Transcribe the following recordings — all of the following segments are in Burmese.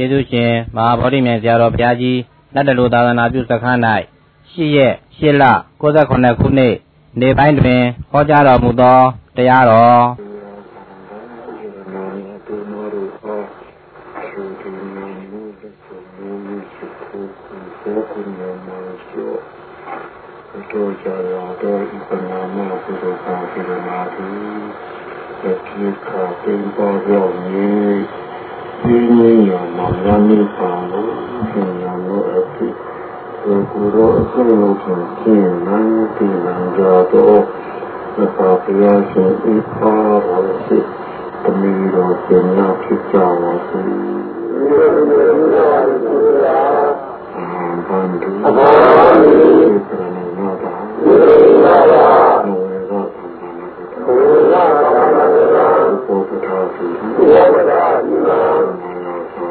ကျေးဇူးရှင်မဟာဗောဓိမြတ်ဆရာတော်ဘုရားကြီးလက်တလူသာသနာပြုစခန်း၌ရှိရက်ရှိလ69ခုနှစ်နေပိုင်းတွင်ဟောကြားတော်မူသောတရားတော်တို့ကြရတော့ဒီပနာမဘုရားကောင်းပြနာသူတတိခါပင်ပေါ်ရောက်နေဒီနည်းရမှာ နာမည်ပါလို့ရှင်ရလို့အဖြစ်ဒီကိုယ်တော့အစိမ့်လို့ရှင်ရှင်းနိုင်ပြီနိုင်ကြတော့သဘာဝရှင်ဤပါတော်ရှိတမီတော်ရှင်နာဖြစ်ကြပါစေဘန္တုအဘောဓိပရဏနာတာ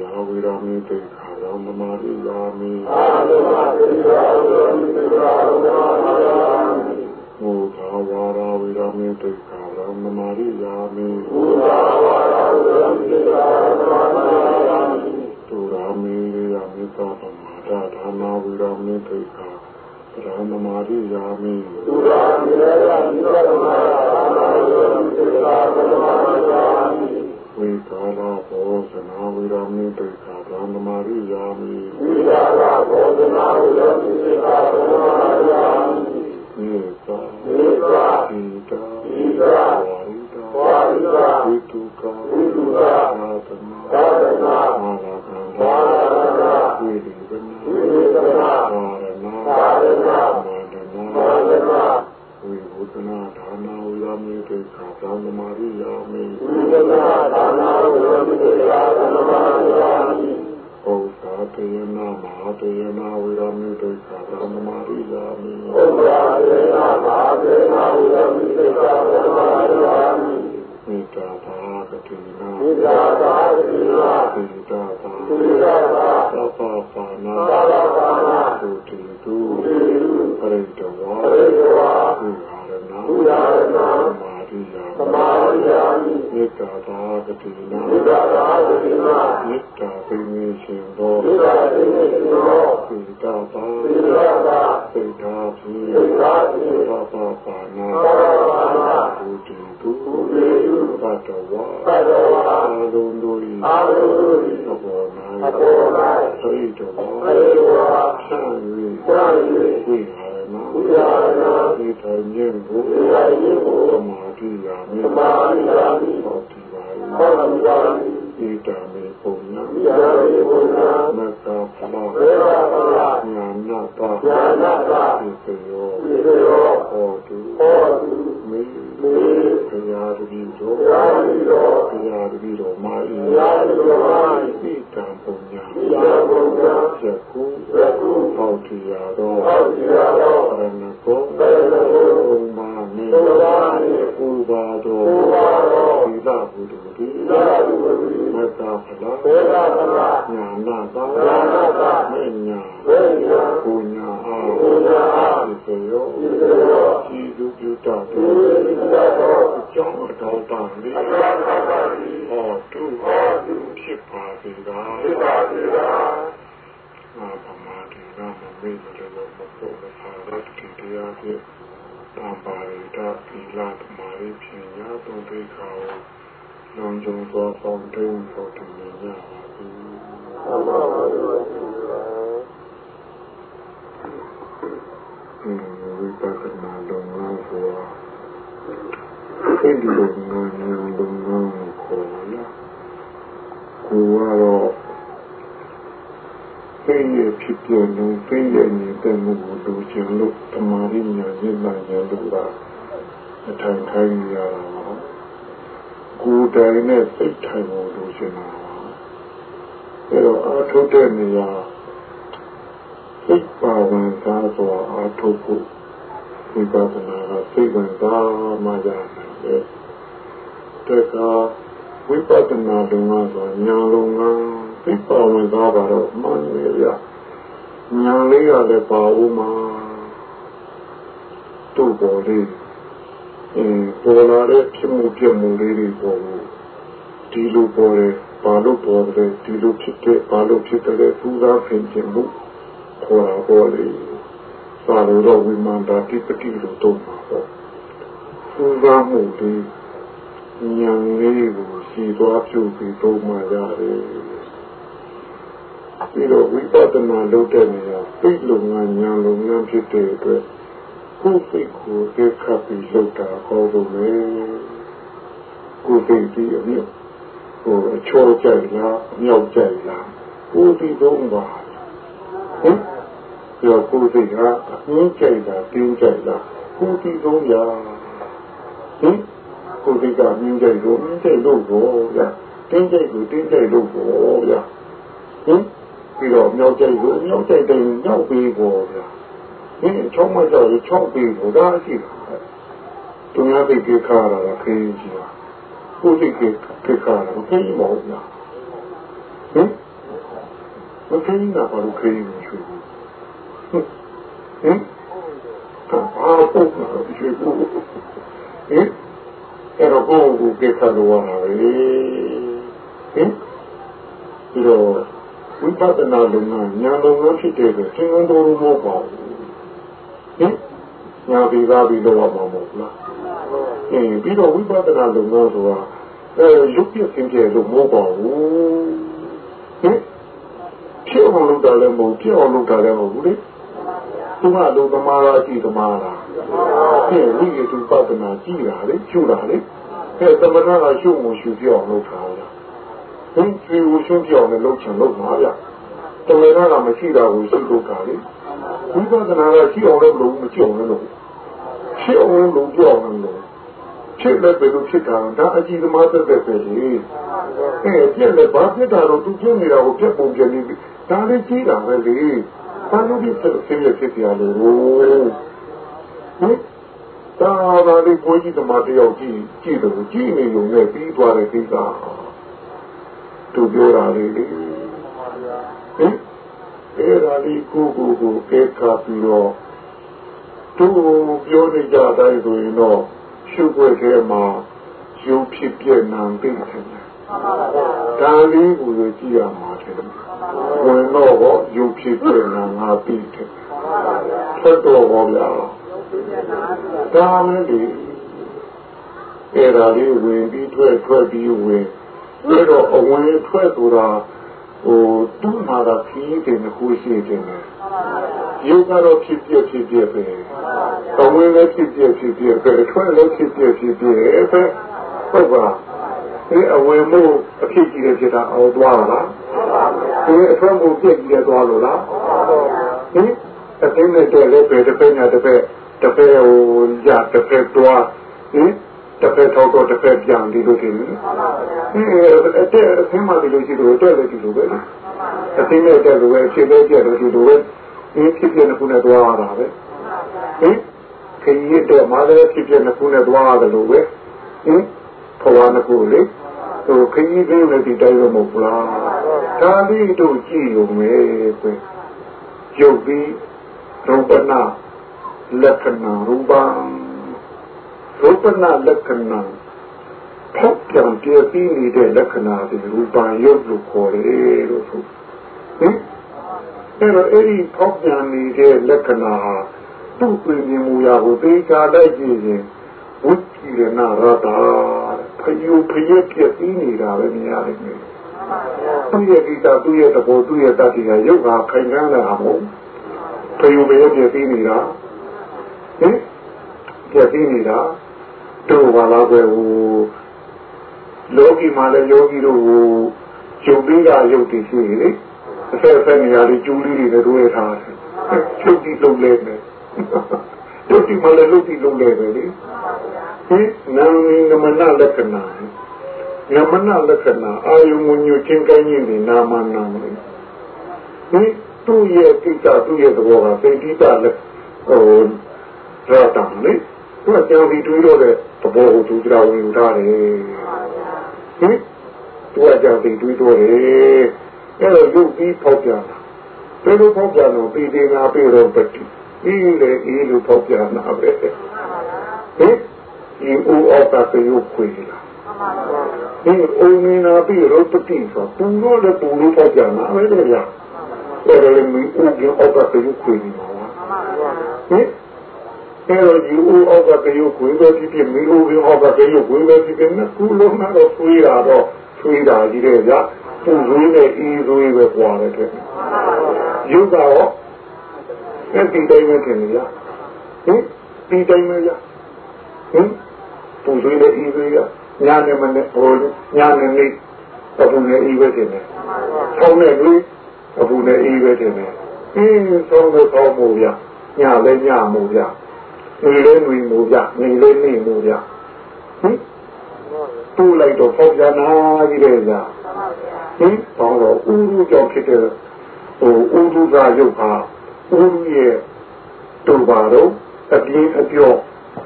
ယာဝိရမေတိရံမမာရိယာမေအာသမကရိယာဝိရမေတိရံမမာရိယာမေဘုရားဝါရာဝိရမေတိကာရမမာရိယာမိဘုရားဝါရာဝိရမေတိကာရမမာရိယာမိသူရာမေယမေသာပမာဒဒါနာဝိရမေတိကာရမမာရိယာမိသူရာမေယမေသာပမာဒဒါနာဝိရမေတိကာရမမာရိယာမိ ဝိကာလဘောဇနာဝိရမေတိကာရမမာရိယာမိဝိကာလဘောဇနာဝိရမေတိကာရမမာရိယာမိမေသာမေသာဣဒာဣဒာဝါရိဒာဝါရိဒာဝိတုကာဝိတုကာသာသနာသာသနာမာရကံမာရကံဝိရိဝနာဝိရိဝနာ သနာဒါနာဝရမိတေခာသာမမာရိယာမိဝိသနာဒါနာဝရမိတေခာသာမမာရိယာမိဩသာတေယနာမဟာတေယနာဝရမိတေခာသာမမာရိယာမိဩသာတေယနာမဟာတေယနာဝရမိတေခာသာမမာရိယာမိမေတ္တာသာကတိနာမေတ္တာသာကတိနာမေတ္တာသာမေတ္တာသာသဗ္ဗပါဏာသဗ္ဗပါဏာတုတိတုပရိတဝါပရိတဝါ ကုလနာမာတိယသမာရိယာမေတ္တာသာသတိနာမေတ္တာသာသတိနာမေတ္တာပင်ရှင်သောမေတ္တာပင်ရှင်သောမေတ္တာသာမေတ္တာသာမေတ္တာဖြင့်မေတ္တာဖြင့်သာသာပါဏာသာသာဘုဒ္ဓဘုဒ္ဓဘတ်တော်ဝါဘတ်တော်ဝါအာလုံတို့၏အာလုံတို့၏အပေါ်၌အပေါ်၌သိတော်သိတော်ဆံ၍ဆံ၍ဝိဟာ ရမဝိဟာရဏဒီထိုင်ခြင်းကိုဝိဟာရဏကိုသမာဓိယာမိသမာဓိယာမိဟောတိပါဟောတိပါမိဤတံမေပုံညာဣဒ္ဓတိဘုရားမတ္တာဖလာဝေရပလာညာနာတာညာနာတာဒီပယောဝိရောဟောတုဟော ဒ္ဓတိသာရိတော်မတ္တာဖလာဝေရပလာညာနာတာညာနာတာမေညာဝေညာပူညာအာပူညာအာဒီပယောဣဒ္ဓရောဤသူပြုတတ်ဒီတော်ဣဒ္ဓတော်ကျောင်းတော်တန်လေးအသာသာပါတိဟောတုဖြစ်ပါစေသာဣဒ္ဓတိရာအာပမာတိနာမမေတ္တလောမဖို့မဖာရတ်ကိတရားဖြင့်တံပါရိတသီလသမာဓိဖြင့်ညာတုံဒိခာကို လုံခြုံသောပေါင်းတိန်ဖို့တည်နေကြပါသည်သမ္မာဝါဒဝတိရာအင်းဝိပဿနာလုံငန်းဆိုတာစိတ်လုံငန်းဉာဏ်လုံငန်းကိုခေါ်လာကိုကတော့စိတ်ရဲ့ဖြစ်ပြလို့စိတ်ရဲ့နေတဲ့မှုကိုดูချင်လို့တမာရဉာဏ်ဉာဏ်ဉာဏ်လို့ပါအထိုင်ခိုင်းရတာပါ ကိုယ်တိုင်နဲ့စိတ်ထိုင်ဖို့ดูချင်တာပါအဲတော့အထုတ်တဲ့နေရာစိတ်ပါဝင်စားစွာအထုတ်ဖို့ဝိပဿနာကစိတ်ဝင်စားမှရနိုင်တယ်တကဝိပဿနာလုံငန်းဆိုညာလုံငန်းစိတ်ပါဝင်စားတာတော့မှန်နေရညာလေးရလည်းပါဦးမှာတို့ပေါ်လေးအင်း ပေါ်လာတဲ့ဖြစ်မှုပြမှုလေးတွေပေါ်လို့ဒီလိုပေါ်တယ်ဘာလို့ပေါ်တယ်ဒီလိုဖြစ်တဲ့ဘာလို့ဖြစ်တယ်ပူဇော်ဖြစ်ခြင်းမှုခေါ်တာပေါ်လေသာလို့တော့ဝိမာန်တာတိပတိလို့တော့မှာပေါ့ပူဇော်မှုဒီဉာဏ်လေးကိုရှိသွားပြုပြီးတော့မှရတယ်ပြီးတော့ဝိပဿနာလုပ်တဲ့နေရာစိတ်လုံငန်းဉာဏ်လုံငန်းဖြစ်တဲ့အတွက် ကိုယ်စိတ်ကိုသိခပ်ပြီးလုပ်တာဟောလို့ပဲကိုယ်စိတ်ဒီအမြတ်ဟိုအချောကြိုက်လားအမြောက်ကြိုက်လားကိုယ်ဒီတော့ပါဟင်ပြောကိုယ်စိတ်ကအမြင့်ကြိုက်တာတင်းကြိုက်လားကိုယ်ဒီတော့ရဟင်ကိုယ်စိတ်ကမြင့်ကြိုက်လို့မြင့်ကြိုက်လို့ဘောရတင်းကြိုက်လို့တင်းကြိုက်လို့ဘောရဟင်ပြီးတော့မြောက်ကြိုက်လို့မြောက်ကြိုက်တယ်မြောက်ပြီးဘောဗျာ ဒီချောင်းမကြောက်ချောင်းပြီးဘောဒါရှိတာသူများသိကြခါရတာခင်းကြီးပါကိုသိကြခခါရတာခင်းမဟုတ်လားဟင်မခင်းတာဘာလို့ခင်းမရှိဘူးဟင်အာဟုတ်ပါဘူးဟင်အဲ့တော့ကိုယ်ကိုကြခါလို့ရတာလေဟင်ဒီတော့ဝိပဿနာလုံငန်းညာလုံငန်းဖြစ်တဲ့သင်္ကန်းတော်မဟုတ်ပါဘူး ဟင်ညာပြီးသားပြီးတော့မှာမဟုတ်လားအင်းပြီးတော့ဝိပဿနာလုံငန်းဆိုတာအဲရုပ်ပြသင်ပြလို့မဟုတ်ပါဘူးဟင်ဖြစ်အောင်လုပ်တာလည်းမဟုတ်ဖြစ်အောင်လုပ်တာလည်းမဟုတ်ဘူးလေသူကလုံသမားလားကြည့်သမားလားဟဲ့ဝိရတုပဒနာကြည့်တာလေကျူတာလေဟဲ့သမဏကရှုမှုရှုပြအောင်လုပ်တာလားဟင်ဒီကိုရှုပြအောင်လည်းလုပ်ချင်လုပ်မှာဗျတမန်ကမရှိတာကိုရှိလို့တာလေ ဝိပဿနာကရှိအောင်လည်းလုပ်မကြည့်အောင်လည်းလုပ်ရှိအောင်လုပ်ကြအောင်လည်းလုပ်ဖြစ်လည်းဘယ်လိုဖြစ်တာဒါအကြည့်သမားသက်သက်ပဲလေအဲပြက်လည်းဘာဖြစ်တာတော့သူပြနေတာကိုပြက်ပုံပြနေပြီဒါလည်းကြီးတာပဲလေဘာလို့ဒီဆက်ဆင်းရဖြစ်ပြလဲဟိုဟင်ဒါသာလေးကိုကြီးသမားတယောက်ကြည့်ကြည့်တယ်ကြည့်နေုံနဲ့ပြီးသွားတဲ့ကိစ္စသူပြောတာလေဟင် အဲ့ဒါလေးကိုကိုကိုကဲခါပြီးတော့သူပြောနေကြတိုင်းဆိုရင်တော့ရှုပ်ွက်ထဲမှာရုပ်ဖြစ်ပြနာသိတယ်ဒါလေးကိုကြည့်ရမှာတယ်ဝင်တော့ဟောရုပ်ဖြစ်ပြနာငါသိတယ်ထွက်တော့ဟောဗျာဒါလည်းဒီအဲ့ဒါလေးဝင်ပြီးထွက်ထွက်ပြီးဝင်အဲ့တော့အဝင်ထွက်ဆိုတာ ဟိုတူးမှာတာဖြီးတယ်ကိုရှိတယ်ရုပ်ကတော့ဖြစ်ပြဖြစ်ပြပဲအဝင်လည်းဖြစ်ပြဖြစ်ပြပဲထွက်လည်းဖြစ်ပြဖြစ်ပြပဲဟုတ်ပါဒီအဝင်မှုအဖြစ်ကြီးတဲ့ဖြစ်တာအော်သွားလားဒီအထွက်မှုပြည့်ကြီးတဲ့သွားလို့လားဟင်အသိနဲ့တည်းလည်းပဲတစ်ဖက်ညာတစ်ဖက်တစ်ဖက်ဟိုရတစ်ဖက်သွားဟင် တစ်ဖက်ထောက်တော့တစ်ဖက်ပြန်ဒီလိုတင်တယ်အဲအဲ့တဲ့အသိမှဒီလိုရှိလို့တက်လည်းဒီလိုပဲအသိနဲ့တက်လို့ပဲဖြစ်လဲပြတယ်ဒီလိုပဲဒီဖြစ်ပြနေခုနဲ့သွားရတာပဲဟင်ခရီးတော့မှလည်းဖြစ်ပြနေခုနဲ့သွားရတယ်လို့ပဲဟင်ဘဝနခုလေဟိုခရီးသေးလည်းဒီတိုင်းမဟုတ်လားဒါလေးတို့ကြည့်ရုံပဲကွရုပ်ပြီးရုပ်ပနာလက္ခဏာရူပံ ရူပနာလက္ခဏာဖောက်ပြန်ပြပြီးနေတဲ့လက္ခဏာတွေရူပံရုပ်လို့ခေါ်တယ်လို့ဆိုဟင်အဲ့တော့အဲ့ဒီဖောက်ပြန်နေတဲ့လက္ခဏာဟာသူ့ပြင်မြင်မှုရာကိုသိချာလိုက်ကြည့်ရင်ဝိကိရဏရတာဖယုဖယက်ပြပြီးနေတာပဲမြင်ရတယ်မြေသူ့ရဲ့ကိစ္စသူ့ရဲ့တဘောသူ့ရဲ့တတိယရုပ်ဟာခိုင်ခံ့လာအောင်ဖယုဖယက်ပြပြီးနေတာဟင်ပြပြီးနေတာ တို့ဘာလာပဲဟိုလောကီမှာလည်းယောဂီတို့ဟိုကျုပ်ပြီးတာရုပ်တည်ရှိလေအဆက်ဆက်နေရာလေးကျူးလေးတွေတို့ရထားတယ်ချုပ်ကြည့်လုံးလဲမယ်တို့ဒီမှာလည်းလုပ်ပြီးလုံးလဲပဲလေဟင်နာမည်နမနာလက္ခဏာနမနာလက္ခဏာအာယုံညွချင်းကိုင်းရင်ဒီနာမနာမလေဟင်သူ့ရဲ့ကိစ္စသူ့ရဲ့သဘောကသိတိတလည်းဟိုရတာလေသူကကြောင်ဒီတွေးတော့တဲ့ သဘောကိုသူကြောင်ဝင်ထားတယ်ဟင်သူကကြောင်ဒီတွေးတော့တယ်အဲ့တော့ရုပ်ပြီးဖောက်ပြန်တာဘယ်လိုဖောက်ပြန်လို့ပြီးသေးလားပြီးတော့ပတိအေးလေအေးလို့ဖောက်ပြန်တာပဲဟင်ဒီဦးအောက်ကပြေုပ်ခွေလာဒီဦးမင်းနာပြီးတော့ပတိဆိုပူလို့လည်းပူလို့ဖောက်ပြန်တာပဲလေဗျာအဲ့ဒါလည်းမင်းဦးကအောက်ကပြေုပ်ခွေနေတာဟင် အဲ့တော့ဒီဦးအောက်ကပြေုပ်ခွေတော့ဒီပြမင်းဦးကအောက်ကပြေုပ်ခွေတော့ဒီကနေ့ကူလုံးတော့ဆွေးတာတော့ဆွေးတာကြီးတဲ့ဗျာပူဇွေးနဲ့အေးဇွေးပဲပွားတယ်တဲ့ယုတ်ကတော့အဲ့ဒီတိုင်းပဲထင်ကြဟင်ဒီတိုင်းပဲရဟင်ပူဇွေးနဲ့အေးဇွေးကညာနေမနဲ့ဟိုညာနေနေအပူနဲ့အေးပဲထင်တယ်ဆောင်းနဲ့လူအပူနဲ့အေးပဲထင်တယ်အင်းဆောင်းနဲ့ဆောင်းမှုရညာလည်းညာမှုရ နေလည်းနေမှုရနေလည်းနေမှုရဟင်တူလိုက်တော့ပေါက်ကြနာကြီးတဲ့ကြာဟင်ဘောင်းတော့ဥရုကြောင့်ဖြစ်တဲ့ဟိုဥရုကရုပ်ဟာဥရုရဲ့တူပါတော့အပြင်းအပြော့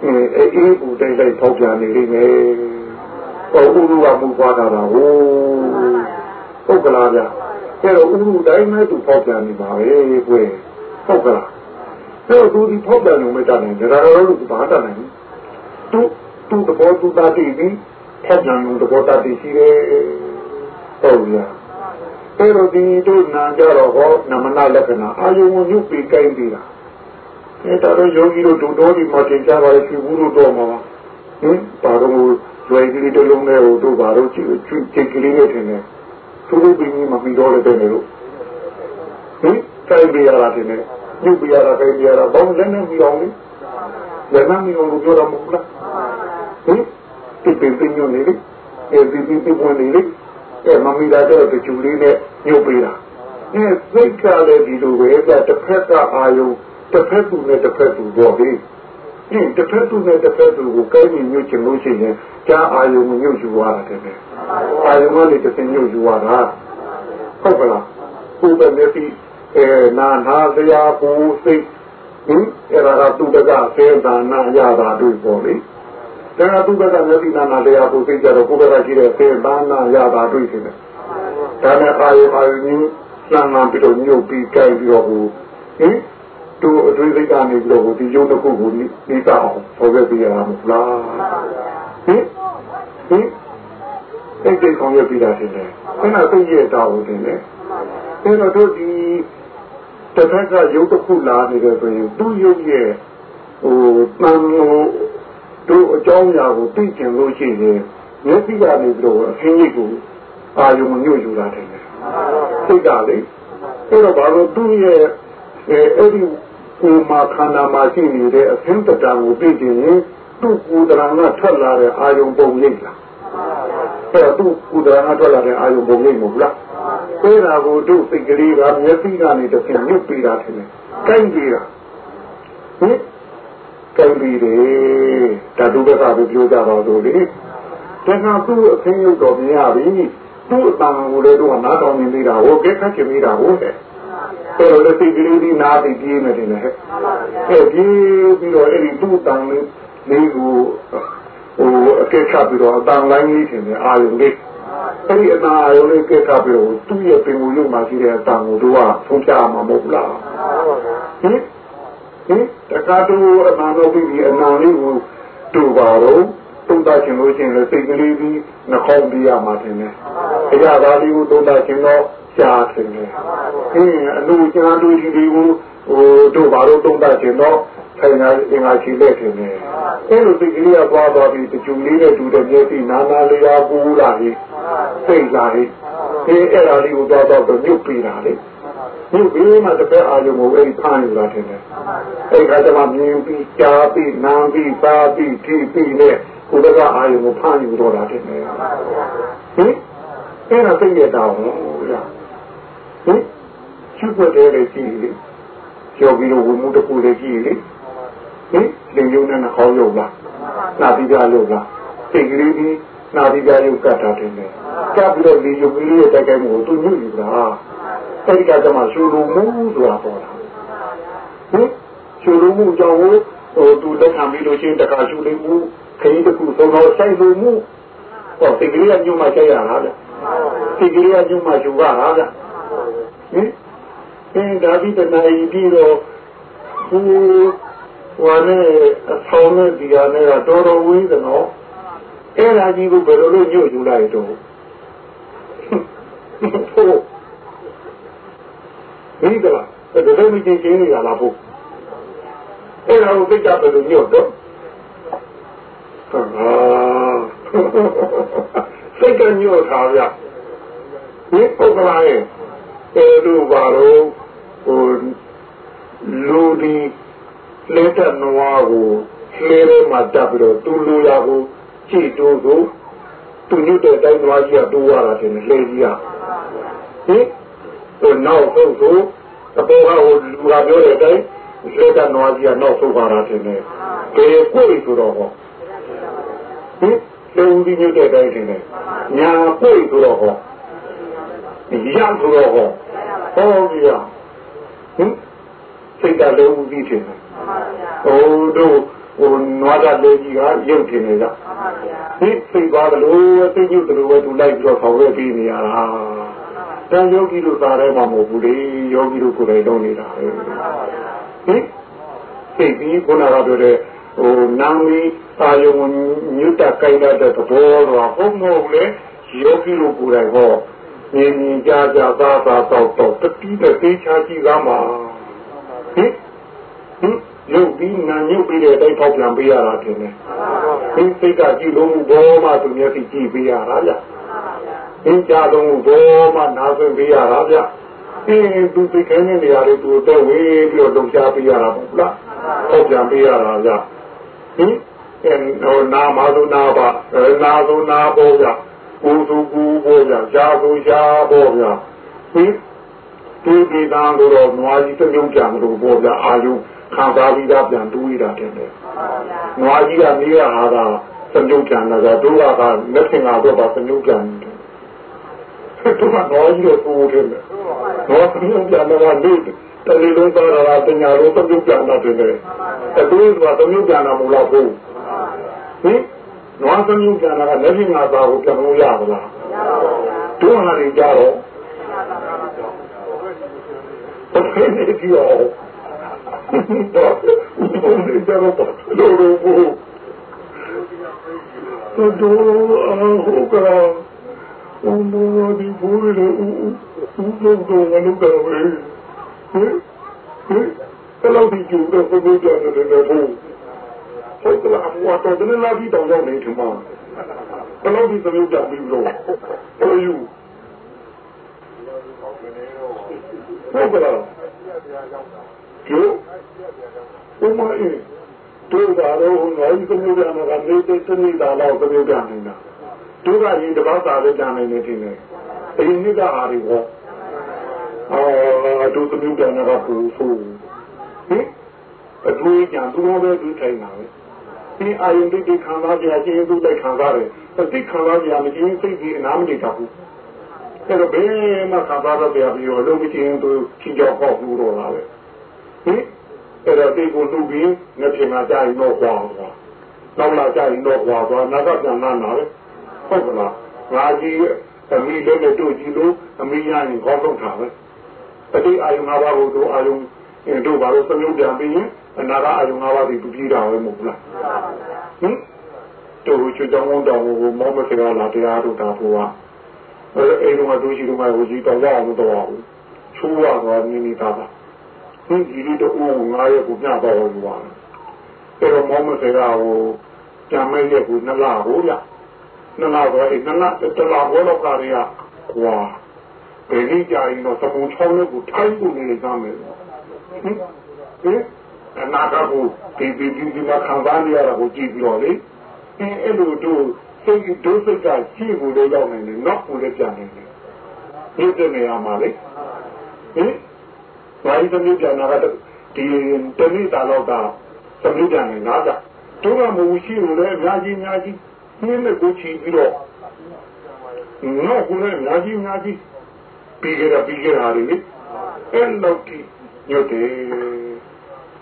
အေးအေးဘူးတိတ်လိုက်ပေါက်ကြနေလိမ့်မယ်ဟိုဥရုကမူသွားတာဟိုဟုတ်ကလားဗျအဲ့တော့ဥရုတိုင်းမဲ့သူပေါက်ကြနေပါပဲကွယ်ဟုတ်ကလားအဲ့ တော့သူဒီပေါက်ကြနေမှတတ်တယ်ဒါတော့လို့ဘာတတ်နိုင်သူသူတဘောသူတာတည်ပြီးထက်ကြံလို့သဘောတတ်ရှိတယ်ဟုတ်လားအဲ့တော့ဒီတို့နာကြတော့ဟောနမနာလက္ခဏာအာယုံကိုညုပ်ပြီးကိုင်းပြီးတာအဲ့ဒါတော့ယောဂီတို့ဒုတော်ဒီမှာသင်ကြားပါလေဖြူဘူးလို့တော့မှာဟင်ပါတော့လွယ်ကလေးတစ်လုံးနဲ့ဟိုတို့ဘာလို့ကြည့်ကြည့်ကြည့်ကလေးနဲ့ထင်တယ်သူတို့ပြီးမှမပြီးတော့လည်းတဲ့လို့ဟင်ကိုင်းပြရတာထင်တယ် ညုပ်ပြရတာကိုင်းပြရတာဘောင်းလည်းနဲ့ပြီးအောင်လေလည်းနဲ့ပြီးအောင်လို့ပြောတာမဟုတ်လားဟင်ဒီပင်ပင်ညိုနေလေအဲဒီဒီဒီဝင်နေလေအဲမမီလာတော့တချူလေးနဲ့ညှုပ်ပေးတာအဲစိတ်ကလည်းဒီလိုပဲကတစ်ဖက်ကအာယုံတစ်ဖက်သူနဲ့တစ်ဖက်သူပေါ့လေဒီတစ်ဖက်သူနဲ့တစ်ဖက်သူကိုကိုယ်ညှုပ်ချင်လို့ရှိရင်ကြားအာယုံကိုညှုပ်ယူရတာတဲ့အာယုံကလည်းတစ်စညှုပ်ယူရတာဟုတ်ကလားကိုယ်ပဲလက်ပြီး အဲနာနာစရာပူစိတ်ဟင်အဲ့ဒါကသူတကစေတနာရတာတို့ပေါ့လေဒါကသူ့ဘက်ကမျက်စိနာနာတရားကိုသိကြတော့ကိုယ်ဘက်ကရှိတဲ့သေဘာနာရတာတွေ့နေတယ်။ဒါနဲ့အာယုအာယုကြီးစံနာပြီးတော့ညှုပ်ပြီးကြိုက်ပြီးတော့ဟိုဟင်သူအတွေ့စိတ်ကနေပြီးတော့ဒီယုံတစ်ခုကိုဒီတာအောင်ပေါ်ခဲ့ပြရမှာမလား။ဟင်ဟင်စိတ်စိတ်ဆောင်ရွက်ပြီးတာတင်တယ်အဲ့ဒါစိတ်ရဲ့တာဝန်တင်တယ်အဲ့တော့တို့ဒီ တစ်ဖက်ကရုပ်တစ်ခုလာနေတယ်ဆိုရင်သူ့ရုပ်ရဲ့ဟိုတန်လို့တို့အကြောင်းအရာကိုသိကျင်လို့ရှိရင်မျက်စိကနေပြီးတော့အခင်းကြီးကိုအာယုံညွှတ်ယူတာတယ်စိတ်ကလေအဲ့တော့ဘာလို့သူ့ရဲ့အဲအဲ့ဒီကိုယ်မှာခန္ဓာမှာရှိနေတဲ့အသင်းတတံကိုသိကျင်ရင်သူ့ကိုယ်တရံကထွက်လာတဲ့အာယုံပုံရိပ်လားအဲ့တော့သူ့ကိုယ်တရံကထွက်လာတဲ့အာယုံပုံရိပ်မဟုတ်လား အဲ့ဒါကိုတို့စိတ်ကလေးကမျက်စိကနေတစ်ဆင့်ညှစ်ပေးတာထင်တယ်ကိုင်းပေးတာဟင်ကိုင်းပေးတယ်ဓာတုဘက်ကပဲပြောကြပါလို့လေတခါသူ့အသင်းရုပ်တော်မြင်ရပြီသူ့အတန်ကိုလည်းတို့ကနားတော်နေသေးတာဟိုကဲခတ်ချင်သေးတာဟိုတဲ့အဲ့တော့စိတ်ကလေးဒီနားပြီးပြေးနေတယ်ဟဲ့အဲ့ပြေးပြီးတော့အဲ့ဒီသူ့အတန်လေးလေးကိုဟိုအကဲချပြီးတော့အတန်လိုင်းလေးထင်တယ်အာယုံလေး အဲ့ဒီအတန်အာယုံလေးကဲချပြီးတော့သူ့ရဲ့ပင်ကိုရုပ်မှရှိတဲ့အတန်ကိုတို့ကဆုံးဖြတ်မှာမဟုတ်လားဟင်ဟင်တခါတို့အမှန်တော့ပြီးအနာလေးကိုတို့ပါတော့တုံးတာချင်လို့ချင်းလည်းစိတ်ကလေးပြီးနှခေါင်းပြရမှာတင်တယ်။အရာသားလေးကိုတုံးတာချင်တော့ရှားတင်တယ်။အင်းအလူကျန်တူကြီးတွေကိုဟိုတို့ဘာလို့တုံးတာချင်တော့ ထိုင်နေအင်္ဂါချီလက်တင်တယ်။အဲလိုစိတ်ကလေးကသွားသွားပြီးတကျူလေးနဲ့တူတဲ့မျက်စိနာနာလေးကပူလာဟိစိတ်လာဟိအဲအဲ့ဒါလေးကိုသွားတော့ညှုပ်ပေးတာလေ။ဒီဘေးမှာတစ်ဖက်အာရုံကိုအဲ့ဒီဖမ်းယူလာတယ်။အဲ့ခါကျမှမြင်ပြီးကြားပြီးနားပြီးစားပြီးထိပြီးနဲ့ကိုယ်ကအာရုံကိုဖမ်းယူတော့တာတဲ့။ဟင်အဲ့ဒါသိရတာဟုတ်လား။ဟင်ချုပ်ွက်တယ်လေကြည့်လေ။ကြော်ပြီးတော့ဝမှုတစ်ခုလေကြည့်လေ။ ဟင်လင်ယုံနဲ့နှာခေါင်းယုံလား။နာတိပြယုံလား။စိတ်ကလေးဒီနာတိပြယုံကတ်တာတယ်။ကပ်ပြီးတော့လေယုံကလေးရဲ့တိုက်ခိုက်မှုကိုသူညှိယူတာ။အဲ့ဒီကကြမှာရှူလို့မှုဆိုတာပေါ်တာ။ဟင်ရှူလို့မှုကြောင့်ဟိုသူလက်ခံပြီးလို့ချင်းတခါရှူလို့မှုခရီးတစ်ခုသုံးတော့ဆိုင်လို့မှုဟောစိတ်ကလေးကညှို့မှဆိုင်ရတာဗျစိတ်ကလေးကညှို့မှယူရတာဗျဟင်အင်းဒါပြီးတနိုင်ပြီးတော့ဟို ဟိုနဲ့အဆောင်နဲ့ဒီဟာနဲ့တော့တော်တော်ဝေးတယ်နော်အဲ့ဒါကြီးကိုဘယ်လိုလုပ်ညှို့ယူလိုက်တော့ဟုတ်ဒီကလားဒါလည်းမကြည့်ချင်းရလားဖို့အဲ့ဒါကိုသိကြတယ်လို့ညှို့တော့စိတ်ကညှို့ထားရဒီပုဂ္ဂလာရဲ့အဲလိုပါတော့ဟိုလူဒီ လက်တနွားကိုလှဲထဲမှာတပ်ပြီးတော့သူ့လူရကိုကြည့်တိုးကိုသူညွတ်တဲ့တိုင်းနွားကြီးကတိုးရတာတင်လှဲကြီးကဟင်ဟိုနောက်ဆုံးဆိုအပေါ်ကဟိုလူကပြောတဲ့အတိုင်းလက်တနွားကြီးကနောက်ဆုံးပါတာတင်တယ်ကဲကိုယ်ဆိုတော့ဟောဟင်လုံဒီညွတ်တဲ့တိုင်းတင်တယ်ညာကိုယ်ဆိုတော့ဟောရဆိုတော့ဟောဟောကြီးရဟင်စိတ်ကလည်းဦးပြီးတင် တယ်ဟိုတို့ဟိုနွားကလေးကြီးကရုပ်တင်နေကြဒီစိတ်သွားတယ်လို့သိညွတ်တယ်လို့ပဲသူလိုက်ပြီးတော့ဆောင်ရွက်ပြီးနေရတာတန်ယောဂီလို့သာရဲမှာမဟုတ်ဘူးလေယောဂီတို့ကိုယ်တိုင်လုပ်နေတာပဲဟင်စိတ်ပြီးခုနကပြောတဲ့ဟိုနာမီအာယုံညွတ်တကိုင်းတဲ့သဘောတော့ဟုတ်မဟုတ်လေယောဂီတို့ကိုယ်တိုင်ဟောမြင်မြင်ကြားကြားသာသာတော့တော့တတိနဲ့သိချာကြည့်ကားမှာဟင်ဟင် ရုပ်ပြီးနာညုတ်ပြီးတဲ့အတိုင်းထောက်ပြန်ပေးရတာတင်တယ်။ဒီစိတ်ကကြည့်လို့ဘောမှသူမျက်စိကြည့်ပေးရတာဗျ။သင်ကြားလုံးဘောမှနားဆွင့်ပေးရတာဗျ။အင်းသူသိခိုင်းတဲ့နေရာလေးသူတော့ဝေးပြီးတော့လုံချပေးရတာပေါ့လား။ထောက်ပြန်ပေးရတာဗျ။ဟင်အဲဟိုနာမသုနာပါနာသုနာဘောဗျ။ကိုသူကူဘောဗျ။ရှားသူရှားဘောဗျ။ဟင်ဒီဒီတန်လို့တော့နွားကြီးတစ်မျိုးကြံလို့ဘောဗျအာယု ခံစားပြီးသားပြန်တွေးတာတဲ့လေ။နွားကြီးကနေရဟာကစမြုပ်ကြံတာကတို့ကကလက်ထင်တာတော့ပါစမြုပ်ကြံတယ်။တို့ကနွားကြီးကိုပိုးတယ်။နွားစမြုပ်ကြံတော့လေတလီလုံးသားတာပညာလုံးစမြုပ်ကြံတာတဲ့လေ။အတူတူကစမြုပ်ကြံတာမဟုတ်လားဘူး။ဟင်နွားစမြုပ်ကြံတာကလက်ထင်တာပါကိုပြန်လို့ရပါလား။တို့ဟာတွေကြတော့ဘယ်နဲ့ပြော ဟတော့အာဟုတ်ကဲ့ ဘုံဘောဒီဘူရီဦးဦးဘုံတော့မလုပ်တော့ဘူးဟင်ဟင်အဲ့လိုဒီကျူတော့ဘုံကြတယ်လည်းဟုတ်ဟုတ်ကဲ့အမေတော့တနေ့လာပြီးတော့ရောက်နေထင်မှာဘယ်လိုဒီသမီးကြပြီးလို့ဟိုယူဟုတ်ကဲ့ကျိုးဘုံမအေးတို့သာတော့ငါ့ဒီသမီးကြမှာကနေတနေ့တာတော့သမီးကြနေတာတို့ကရင်တပတ်သာလည်းကြနိုင်နေတယ်အရင်ကအားတွေဟောအော်တို့သမီးကြနေတာပူဖူဟင်အတူကြံသူတို့ပဲဒီထိုင်တာပဲဒီအာယုန်တိခံစားကြခြင်းသူတိုက်ခံစားတယ်တိခံစားကြမခြင်းစိတ်ကြီးအနာမနေတာဘူးအဲ့တော့ဘယ်မှာခံစားရပြပြီးတော့လုံးမချင်းသူချီကြောက်ပေါက်ဘူးတော့လားပဲ ဟင်အဲ့တော့တိကိုသူ့ပြီးငါပြင်မှာကြာရင်တော့ကွာသွားနောက်လာကြာရင်တော့ကွာသွားနောက်ကပြန်လာတာပဲဟုတ်ကလားငါကြီးအမိလည်းနဲ့တို့ကြည့်လို့အမိရရင်ခေါင်းဆုံးတာပဲတတိအာယုံငါးပါးကိုတို့အာယုံတို့ဘာလို့သမျိုးပြန်ပြီးရင်အနာကအာယုံငါးပါးဒီသူပြီးတာပဲမဟုတ်လားဟင်တို့ချွတ်ကြောင်းတော်ကိုမောမစကားလာတရားတို့တာဖို့ကအဲအိမ်တော်တို့ရှိတော့မှဟိုကြီးတော်ရအောင်တော့ဘူးချိုးရတော့နင်းနေတာပါ ဟင်ဒီလိုတော့ငါရဲ့ကိုညတော့လို့ပါအဲ့တော့မောမစကားကိုကြမ်းမဲ့ရဲ့ကိုနှစ်လဟိုရနှစ်လတော့အဲ့နှစ်လတလဘောတော့ကလေးကကွာဘယ်နည်းကြရင်တော့သဘုံချောင်းလေးကိုထိုင်းကိုနေကြမယ်ဟင်ဟင်အနာကကိုဒီဒီဒီဒီမှာခံစားနေရတာကိုကြည့်ပြီးတော့လေအင်းအဲ့လိုတို့စိတ်ဒုစိတ်ကရှိကိုလည်းရောက်နေတယ်နောက်ကိုလည်းပြန်နေတယ်ဒီတဲ့နေရာမှာလေဟင် ဘာလို့သမီးပြန်လာတာဒီတနည်းတာတော့တာသမီးပြန်နေငါကတို့ကမဟုတ်ရှိလို့လည်းအများကြီးအများကြီးနင်းနဲ့ကိုချီပြီးတော့နောက်ကိုလည်းအများကြီးအများကြီးပြီးကြတာပြီးကြတာလေအဲ့လောက်ကြီးညွတ်တယ်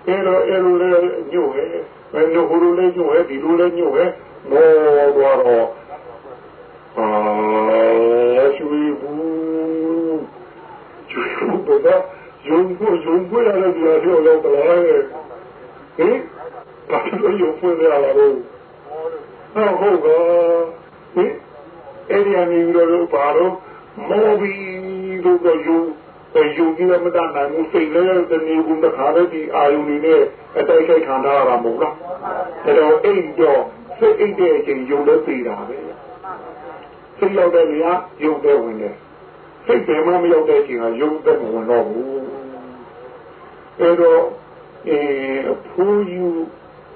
အဲ့တော့အဲ့လိုလေညွတ်ရဲ့ဘယ်လိုဟိုလိုလေညွတ်ရဲ့ဒီလိုလေညွတ်ရဲ့မောတော့တော့အာရွှေဘူးရွှေဘူးတော့ ယုံဖို့ယုံဖို့ရတဲ့ဒီအရောလောက်တော့ဟင်ဘာလို့ယုံဖို့ရလာတော့ဟုတ်ဟုတ်ကဟင်အဲ့ဒီအနေနဲ့တော့ဘာလို့မော်ဘီတို့ကယုံယုံကြည်မတတ်နိုင်ဘူးစိတ်လည်းတနည်းကူတစ်ခါလည်းဒီအာယုန်နေနဲ့အတိုက်ခိုက်ခံထားရတာမဟုတ်လားအဲ့တော့အဲ့တော့စိတ်အိတ်တဲ့အချိန်ယုံလည်းသိတာပဲစိတ်ရောက်တဲ့နေရာယုံတဲ့ဝင်တယ်စိတ်ပဲမရောက်တဲ့အချိန်ကယုံတဲ့ဝင်တော့ဘူး အဲ့တော့အဲအဖိုးယူ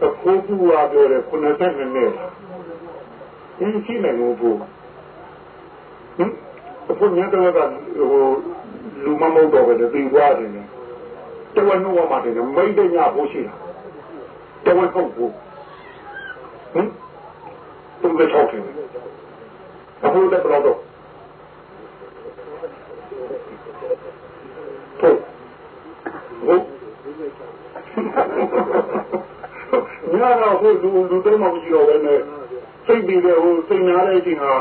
အဖိုးကူကပြောတယ်ခုနှစ်ဆက်နဲ့လားဟင်းရှိနေလို့ဘူးဟင်အဖိုးညတော့ကဟိုလူမမဟုတ်တော့ပဲသိသွားတယ်တဝက်နှုတ်မှတယ်မိတ်တညဖို့ရှိတာတဝက်ဟုတ်ဘူးဟင်သူကချောက်တယ်အခုတက်တော့တော့ဟုတ် ဟုတ်ညာတော့ဟိုလူလူတွေမှမရှိတော့ဘဲနဲ့စိတ်ပြီးတဲ့ဟိုစိတ်များတဲ့အချိန်ဟာ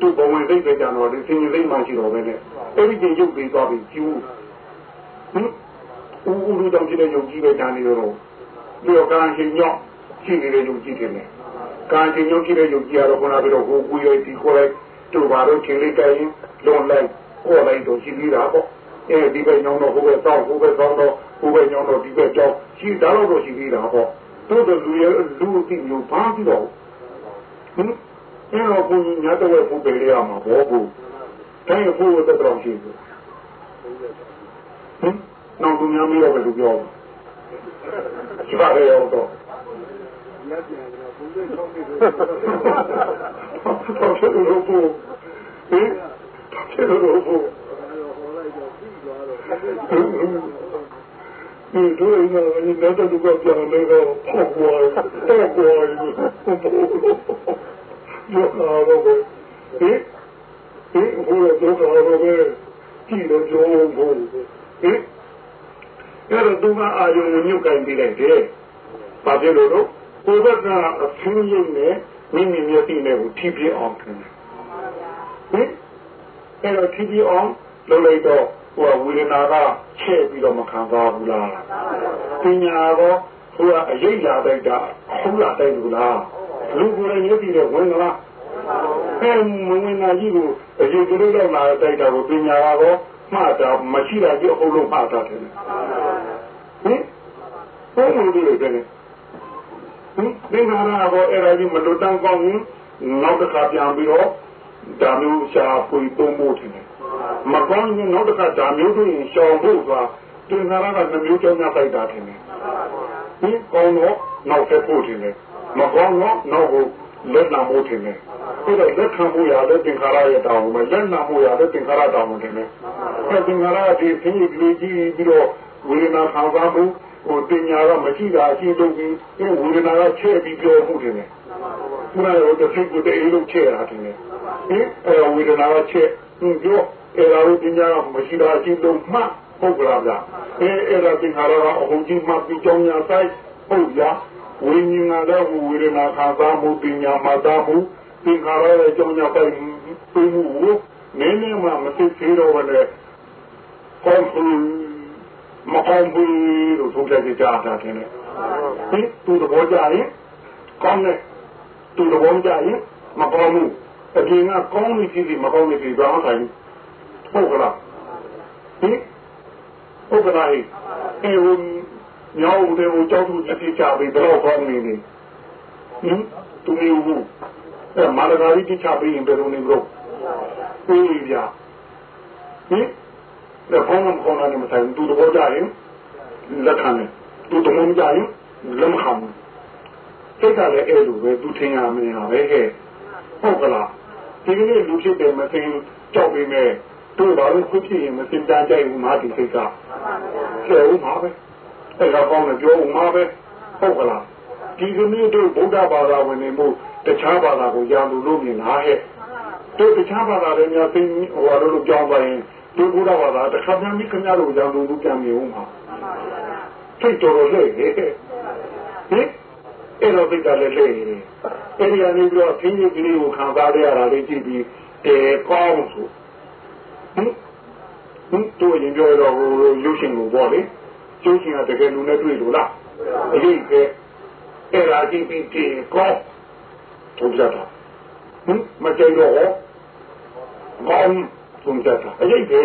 သူ့ဘဝင်စိတ်ပဲကြံတော့ဒီသင်္ကြန်စိတ်မှရှိတော့ဘဲနဲ့အဲ့ဒီချိန်ရုပ်ပြီးသွားပြီးကျူးဟင်ဦးဦးလူတောင်ကြည့်တဲ့ယုံကြည်ပဲကြံနေတော့ပြီးတော့ကံရှင်ညော့ရှိနေတဲ့ယုံကြည်တယ်နဲ့ကံရှင်ညော့ရှိတဲ့ယုံကြည်ရတော့ခဏပြီးတော့ဟိုကူရိုက်ဒီခေါ်လိုက်သူ့ဘာလို့ခင်လေးတိုင်လုံးလိုက်ခေါ်လိုက်တော့ရှိသေးတာပေါ့အဲဒီပဲညောင်းတော့ဟိုပဲစောင်းဟိုပဲစောင်းတော့ ဟိုပဲညောင်းတော့ဒီပဲကြောင်းရှိတာတော့ရှိသေးတာပေါ့တို့တို့လူရဲ့လူတိမျိုးဘာပြီးတော့ဟင်အဲ့တော့ဘုန်းကြီးညတော့ဘုပေရရမှာဘောဘူးတိုင်းဖို့တက်တော့ရှိဘူးဟင်နောက်သူများမရောပဲသူပြောရှိပါရဲ့ရောတော့ဘာဖြစ်လို့ဘုဟင်ဘာဖြစ်လို့ဘု ဒီတို့အိမ်ကနေတော့တူကပြောင်းနေတော့ဖောက်သွားတယ်ဖောက်သွားတယ်ယောဟာတော့ပဲဟင်ဟင်ဘုရားတော့ကတော့ပဲကြည့်တော့ကြောဘုဟင်အဲ့တော့သူကအာယုံကိုညှုပ်ကင်ပြီးလိုက်တယ်ဘာဖြစ်လို့တော့ကိုယ်ကအဖင်းရိပ်နဲ့မိမိမျက်စိနဲ့ကိုထိပြအောင်ခင်ဟင်အဲ့တော့ထိပြအောင်လုပ်လိုက်တော့ ဟိုဝေဒနာကချဲ့ပြီးတော့မခံစားဘူးလားပညာတော့ဟိုကအရေးလာတိုက်တာဟုတ်လားတိုက်ဘူးလားလူကိုယ်ရဲ့မျက်စိနဲ့ဝင်လာအဲမဝင်နာကြီးကိုအရေးကလေးတော့လာတိုက်တာကိုပညာကတော့မှတ်တာမရှိတာကြောက်အုပ်လို့မှတ်တာတယ်ဟင်ဘုံလို့ဒီလိုတယ်ဟင်ဒီမှာတော့အဲ့ဒါကြီးမလွတ်တန်းကောင်းရင်နောက်တစ်ခါပြန်ပြီးတော့ဒါမျိုးရှာဖွေသုံးဖို့တယ် မကောင်းရင်နောက်တစ်ခါဒါမျိုးတွေရှောင်ဖို့ဆိုတာသင်္ခါရကနှမျိုးကြောင့်တိုက်တာတယ်ဟင်ကောင်းတော့နောက်ဆက်ဖို့တယ်မကောင်းတော့နောက်ကိုလက်နာဖို့တယ်အဲ့တော့လက်ခံဖို့ရတယ်သင်္ခါရရဲ့တောင်းမယ်လက်နာဖို့ရတယ်သင်္ခါရတောင်းတယ်အဲ့သင်္ခါရဒီသင်္ကြီးကြီးပြီးတော့ဝေဒနာခံစားမှုဟိုတင်ညာတော့မရှိတာအရှင်းဆုံးပြီးအဲဝေဒနာကချဲ့ပြီးပြောမှုတယ်ခုနကတော့တစ်စိတ်ကိုတည်းလို့ချဲ့တာတယ်ဟင်အဲဝေဒနာကချဲ့ဟင်းပြော အဲလာလို့တင်ညာကမရှိတာအရှင်းဆုံးမှဟုတ်ကလားဗျအဲအဲ့ဒါသင်္ခါရကအဟုတ်ကြီးမှပြီးကြောင်းညာဆိုင်ဟုတ်ရဝိညာဉ်ကလည်းဝေဒနာခံစားမှုပညာမှတ်သားမှုသင်္ခါရရဲ့ကြောင်းညာဆိုင်ပြီးမှုကိုနည်းနည်းမှမသိသေးတော့ဘဲနဲ့ကောင်းဘူးမကောင်းဘူးလို့ဆိုကြကြတာတယ်ဟင်သူတဘောကြရင်ကောင်းတယ်သူတဘောကြရင်မကောင်းဘူးအပြင်ကကောင်းနေပြီမကောင်းနေပြီဘာမှဆိုင် ဟုတ်ကလားဟင်ဟုတ်ကလားဟဲ့အဲဟိုညောင်းတယ်ဟိုကြောက်သူကြည့်ကြပြီဘယ်တော့ကောင်းနေနေဟင်သူမျိုးဘူးအဲမာလဂါရီတိချပြီးရင်ဘယ်လိုနေလို့ပြေးပြဟင်ဒါဘောင်းမကောင်းတယ်မဆိုင်သူတဘောကြရင်လက်ခံတယ်သူတမုံကြရင်လက်မခံဘူးစိတ်ကလည်းအဲ့လိုပဲသူထင်ရမင်းဟာပဲဟဲ့ဟုတ်ကလားဒီကနေ့လူဖြစ်တယ်မသိကြောက်ပြီးမဲ့ တို့ဘာလို့ခုဖြစ်ရင်မစင်တန်းကြိုက်ဘူးငါဒီစိတ်ကကျေဦးမှာပဲအဲ့တော့ကောင်းတယ်ပြောဦးမှာပဲဟုတ်ကလားဒီကနေ့တို့ဗုဒ္ဓဘာသာဝင်နေမှုတခြားဘာသာကိုရံလို့လို့မြင်လားဟဲ့တို့တခြားဘာသာတွေများသိဟိုလိုလိုကြောင်းပါရင်တို့ဘုရားဘာသာတစ်ခါပြန်ပြီးခင်ဗျားတို့ရံလို့လို့ပြန်မြင်ဦးမှာစိတ်တော်တော်လေဟဲ့ဟင်အဲ့တော့သိတာလည်းလေအဲ့ဒီအနေပြီးတော့သင်္ကြန်ကလေးကိုခံစားရတာလေးကြည့်ပြီးတဲကောင်းဆို ဟင်ဟင်တို့ရင်ပြောတော့ဟိုရုပ်ရှင်ကိုပေါ့လေကျိုးရှင်ကတကယ်လူနဲ့တွေ့လို့လားအရေးကဲအဲ့ဒါကြည့်ပြီးတဲကောင်းထုတ်ကြတာဟင်မကြိုက်တော့ဟောကောင်းထုတ်ကြတာအရေးကဲ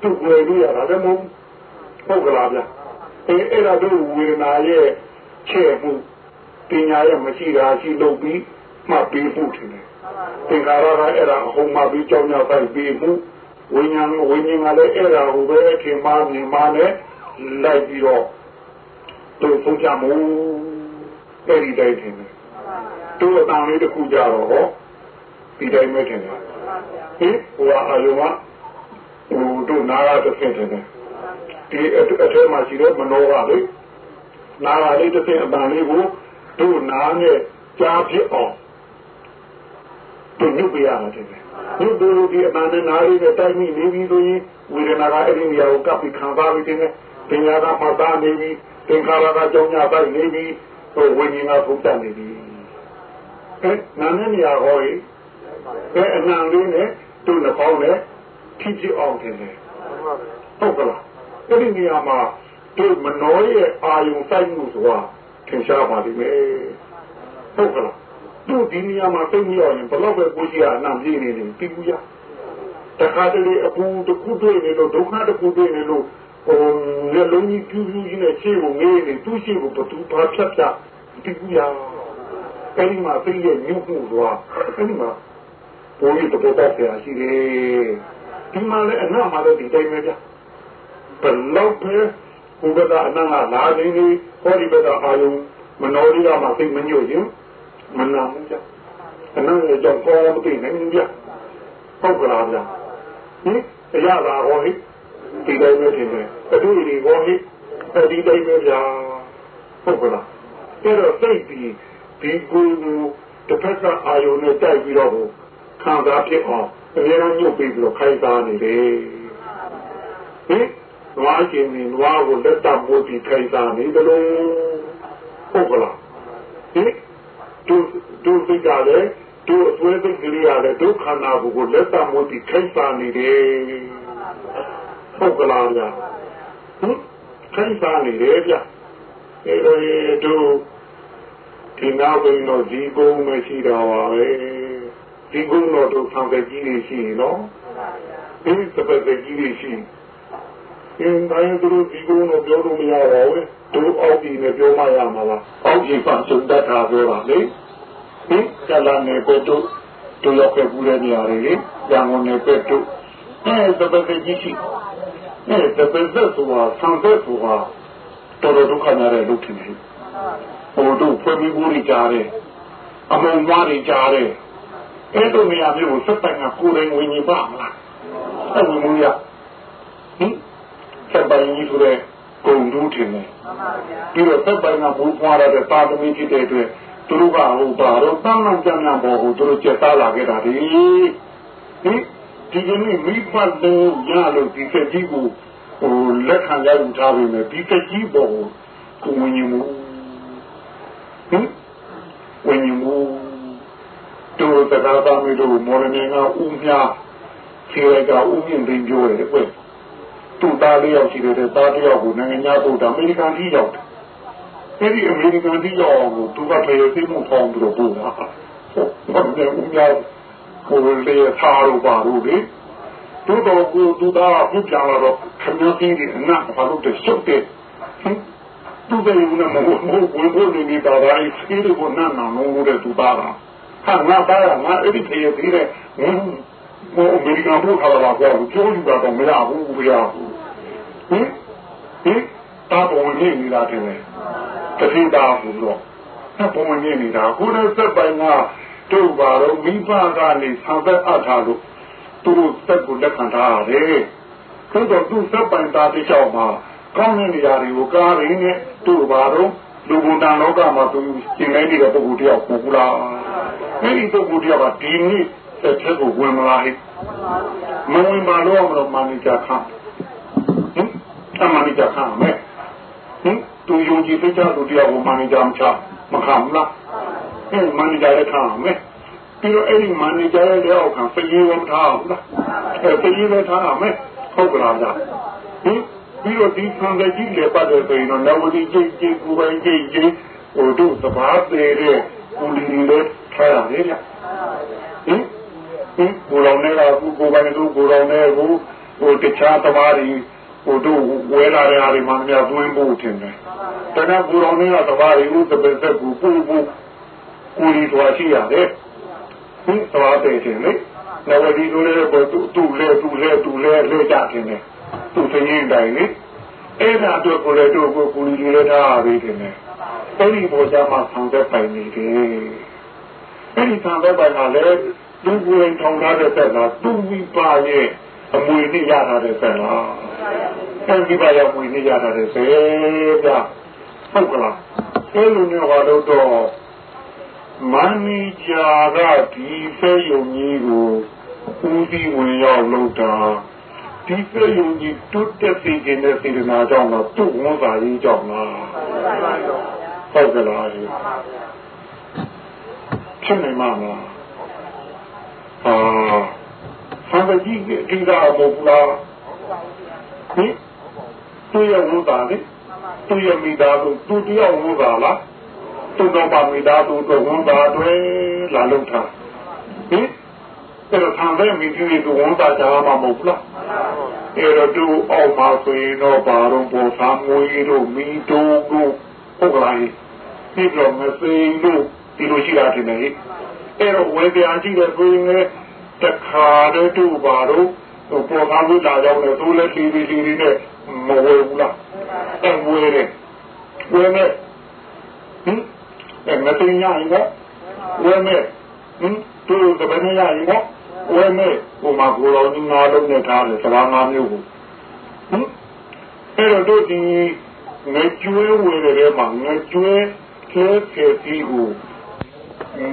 သူ့ကိုယ်လို့ရတာလည်းမဟုတ်ဟုတ်ကလားဗျအဲအဲ့ဒါတို့ဝေဒနာရဲ့ချဲ့မှုပညာရဲ့မရှိတာရှိလို့ပြီးမှတ်ပြီးမှုထင်တယ် သင်္ခါရကအဲ့ဒါအဟုံမှပြီးကြောင်းကြပိုက်ပြီးမှုဝိညာဉ်ဝိညာဉ်ကလည်းအဲ့ဒါဟိုပဲထင်မှမြင်မှနဲ့လိုက်ပြီးတော့သူဆုံးချမှုအဲ့ဒီတိုင်းထင်တယ်သူ့အတန်လေးတစ်ခုကြတော့ဟောဒီတိုင်းပဲထင်တယ်ဟင်ဟိုအာယုံကဟိုတို့နာရတစ်ဆင့်ထင်တယ်ဒီအထဲမှာရှိတဲ့မနောကလေနာရလေးတစ်ဆင့်အတန်လေးကိုတို့နာနဲ့ကြားဖြစ်အောင် တို့ညှုပ်ပြရမှာတင်တယ်ညှုပ်တို့ဒီအတန်နဲ့နာလေးနဲ့တိုက်မိနေပြီဆိုရင်ဝေဒနာကအဲ့ဒီနေရာကိုကပ်ပြီးခံစားပြီးတင်တယ်ပညာကမှသားနေပြီသင်္ခါရကကြောင်းညာပိုက်နေပြီဟိုဝိညာဉ်ကဖုတ်တတ်နေပြီအဲနာနဲ့နေရာဟောရင်အဲအနံလေးနဲ့တို့နှောင်းနဲ့ထိကြည့်အောင်တင်တယ်ဟုတ်ကလားအဲ့ဒီနေရာမှာတို့မနှောရဲ့အာယုံစိုက်မှုဆိုတာထင်ရှားပါလိမ့်မယ်ဟုတ်ကလား တို့ဒီနေရာမှာသိနေရရင်ဘလောက်ပဲကိုကြီးကအနံပြေးနေတယ်ပြီးဘူးရတခါတလေအပူတစ်ခုတွေ့နေလို့ဒုက္ခတစ်ခုတွေ့နေလို့ဟိုလက်လုံးကြီးပြူးပြူးကြီးနဲ့ရှေ့ကိုငေးနေသူ့ရှေ့ကိုဘသူဘာဖြတ်ဖြတ်ပြီးဘူးရအဲ့ဒီမှာသိရဲ့ညှို့မှုသွားအဲ့ဒီမှာဘိုးကြီးတော့တော့ဆရာရှိတယ်ဒီမှာလည်းအနာမှာလည်းဒီတိုင်းပဲဗျဘလောက်ပဲဟိုဘက်ကအနံ့ကလာနေနေဟောဒီဘက်ကအာယုံမနောရီကမှသိမညွတ်ရင် မနာဘူးကြအနံ့ရဲ့ကြောင့်ကောမသိနိုင်ဘူးကြဟုတ်ကလားဗျဟင်အရသာဟောဟိဒီတိုင်းပဲထင်တယ်အတူတူဟောဟိဒီတိုင်းပဲဗျာဟုတ်ကလားအဲ့တော့သိပြီးဒီကိုယ်ကိုတစ်ဖက်ကအာယုံနဲ့တိုက်ပြီးတော့ခံစားဖြစ်အောင်အများကြီးညှုပ်ပြီးတော့ခိုင်းစားနေတယ်ဟင်နွားချင်းနွားကိုလက်တပ်ပို့ပြီးခိုင်းစားနေတယ်လို့ဟုတ်ကလားဟင် သူသူသိကြတယ်သူအသွေးသိကလေးရတယ်ဒုက္ခနာကိုကိုလက်တပ်ပို့ပြီးခိုင်းစားနေတယ်ဟုတ်ကလားဗျာဟင်ခိုင်းစားနေတယ်ဗျအဲတို့ဒီနောက်ဘင်းတော့ဒီကုန်းမရှိတော့ပါပဲဒီကုန်းတော့တို့ဆောင်တဲ့ကြီးတွေရှိနော်ဒီစပက်တဲ့ကြီးတွေရှိ အင်းတိုင်းသူတို့ဒီကုန်းတော့ပြောလို့မရပါဘူးတို့အောက်ကြီးနဲ့ပြောမှရမှာလားအောက်ကြီးကစုံတတ်တာပြောတာလေဟင်ကလာနေပဲတို့တို့ရောက်ခဲ့ဘူးတဲ့နေရာတွေလေရန်ကုန်နယ်ပဲတို့အဲစပက်တဲ့ကြီးရှိအဲစပက်သက်ဆိုတာဆောင်တဲ့ဆိုတာတော်တော်ဒုက္ခများတဲ့လူထင်တယ်ဟိုတို့ဖွဲ့ပြီးဘူးကြီးကြားတယ်အမုံမွားတွေကြားတယ်အဲ့လိုနေရာမျိုးကိုစက်တိုင်ကကိုယ်တိုင်ဝင်နေပါမလားအဲ့ဝင်မှုရဟင် စက်ပိုင်ကြီးဆိုတဲ့ဂုံတူးထင်တယ်ပြီးတော့စက်ပိုင်ကဘူဖွာရတဲ့သာသမီဖြစ်တဲ့အတွက်သူတို့ကဟိုပါတော့တမ်းမှန်ကြမ်းမှန်ပေါ်ကိုသူတို့ကျက်သားလာခဲ့တာဒီဟင်ဒီကနေ့မိဖတ်တဲ့ရလို့ဒီစက်ကြီးကိုဟိုလက်ခံရယူထားပြီမဲ့ဒီစက်ကြီးပေါ်ကိုကိုဝင်နေမှုဟင်ဝင်နေမှုတို့တရားသားမျိုးတို့မော်ရနေကဥမြခြေရကဥမြင့်တင်ပြောတယ်ကွ သူ့သားလေးယောက်ရှိတယ်သားလေးယောက်ကိုနိုင်ငံသားတို့အမေရိကန်ကြီးရောက်တယ်အဲ့ဒီအမေရိကန်ကြီးရောက်ကိုသူကတည်းကသိမှုဖောင်းပြီးတော့ပို့တာဟုတ်ဘာလဲဥမြကိုလေသားတို့ပါလို့လေတို့တော့ကိုသူသားကပြန်လာတော့ခမည်းကြီးအနာဘာလို့တရှုပ်တယ်သူကလည်းမဟုတ်မဟုတ်ဝင်ဖို့နေနေတာဒါအိစီးကိုနားနာလို့တဲ့သူသားကဟာငါသားကငါအဲ့ဒီခေတ်ကြီးတဲ့ ဟိုအမေရိကန်ဘုရားလာပြောလို့ပြောယူတာတော့မရဘူးမရဘူးဟင်ဟင်တာပေါ်နေနေတာတယ်တတိတာဘူးတော့တာပေါ်နေနေတာကိုယ်နဲ့စက်ပိုင်ကတို့ပါတော့မိဘကနေဆံသက်အပ်ထားလို့သူတို့စက်ကိုလက်ခံထားရတယ်သို့တော့သူစက်ပိုင်သားတစ်ချောင်းမှာကောင်းတဲ့နေရာတွေကိုကားရင်းနဲ့တို့ပါတော့လူဘုံတန်လောကမှာသူကျင်နေတဲ့ပုဂ္ဂိုလ်တယောက်ပို့ဘူးလားအဲ့ဒီပုဂ္ဂိုလ်တယောက်ကဒီနေ့တစ်ချက်ကိုဝင်မလာဟိ မဝင်ပါတော့မလို့မန်နေဂျာခန့်ဟင်အမန်နေဂျာခန့်မယ်ဟင်သူယုံကြည်တဲ့ကြောင့်တယောက်ကိုမန်နေဂျာမချမခံဘူးလားဟင်မန်နေဂျာလည်းခန့်မယ်ပြီးတော့အဲ့ဒီမန်နေဂျာရဲ့လက်အောက်ခံစည်ရင်းထားဘူးလားအဲ့စည်ရင်းလည်းထားမယ်ဟုတ်ကလားဗျဟင်ပြီးတော့ဒီဆံတဲ့ကြီးလေပတ်တယ်ဆိုရင်တော့နဝတိကြိတ်ကြိတ်ကိုပိုင်ကြိတ်ကြိတ်ဟိုတို့သဘာသေးတဲ့ကိုလီလေးထားရတယ်ဗျ ဟင်ဟင်ကိုတော်နဲ့ကကိုကိုပိုင်တို့ကိုတော်နဲ့ကိုဟိုတခြားသမားတွေဟိုတို့ဝဲလာတဲ့အားတွေမှများသွင်းဖို့ထင်တယ်တကယ်ကိုတော်နဲ့ကသမားတွေဥသပက်သက်ကိုပို့ဖို့ကိုလီတော်ရှိရတယ်ဟင်သဘာသေးတယ်လေနဝတိတို့လည်းသူသူလဲသူလဲသူလဲလဲကြတယ်နဲ့သူသရင်တိုင်းလေအဲ့ဒါတော့ကိုလည်းတို့ကိုကိုလီလေးထားရပြီတယ်နဲ့အဲ့ဒီပေါ်ကြမှာဆောင်သက်ပိုင်နေတယ်အဲ့ဒီဆောင်သက်ပိုင်ကလည်း သူကိုယ်ထောင်ထားတဲ့သက်လားသူဝိပါရဲ့အမွေနဲ့ရထားတဲ့သက်လားအဲ့ဒီပါရဲ့အမွေနဲ့ရထားတဲ့သက်ဗျဟုတ်ကလားအဲ့လိုမျိုးဟာတော့မန်နီဂျာကဒီဖဲယုံကြီးကိုဦးစီးဝင်ရောက်လုပ်တာဒီဖဲယုံကြီးတွတ်တက်စီခြင်းတဲ့စေတနာကြောင့်တော့သူ့ဝန်စာရေးကြောင့်လားဟုတ်ကလားဖြစ်နိုင်မှာမလား အာဆံကြီးဒီကမဟုတ်လားဟင်သူရဲ့ဝန်စာလေသူရဲ့မိသားစုသူတယောက်ဝန်စာလားသူတော်ပါမိသားစုတို့ဝန်စာတွေလာလို့ထားဟင်အဲ့တော့ဆံတဲ့မိကြီးကဝန်စာကြားမှာမဟုတ်လားအဲ့တော့သူအောက်မှာဆိုရင်တော့ဘာတော့ပေါ်ဆာမွေးတို့မိတို့တို့ဟုတ်ကလားဒီလိုမစိမ်းတို့ဒီလိုရှိတာတင်နေ အဲ့တော့ဝေပြာရှိတဲ့ကိုယ်နဲ့တခါတည်းတို့ပါတော့ပေါ်ကားလို့လာရောက်နေသူလည်းလီလီလီနဲ့မဝဲဘူးလားအဲ့ဝဲတယ်ဝဲနဲ့ဟင်အဲ့မသိညာရင်ကဝဲနဲ့ဟင်သူကဘယ်နဲ့ရရင်ကဝဲနဲ့ဟိုမှာကိုတော်ကြီးငါလုံးနဲ့ထားတယ်စဘာငါမျိုးကိုဟင်အဲ့တော့တို့ဒီငကျွဲဝဲတဲ့မှာငကျွဲကျဲကျဲပြီးကို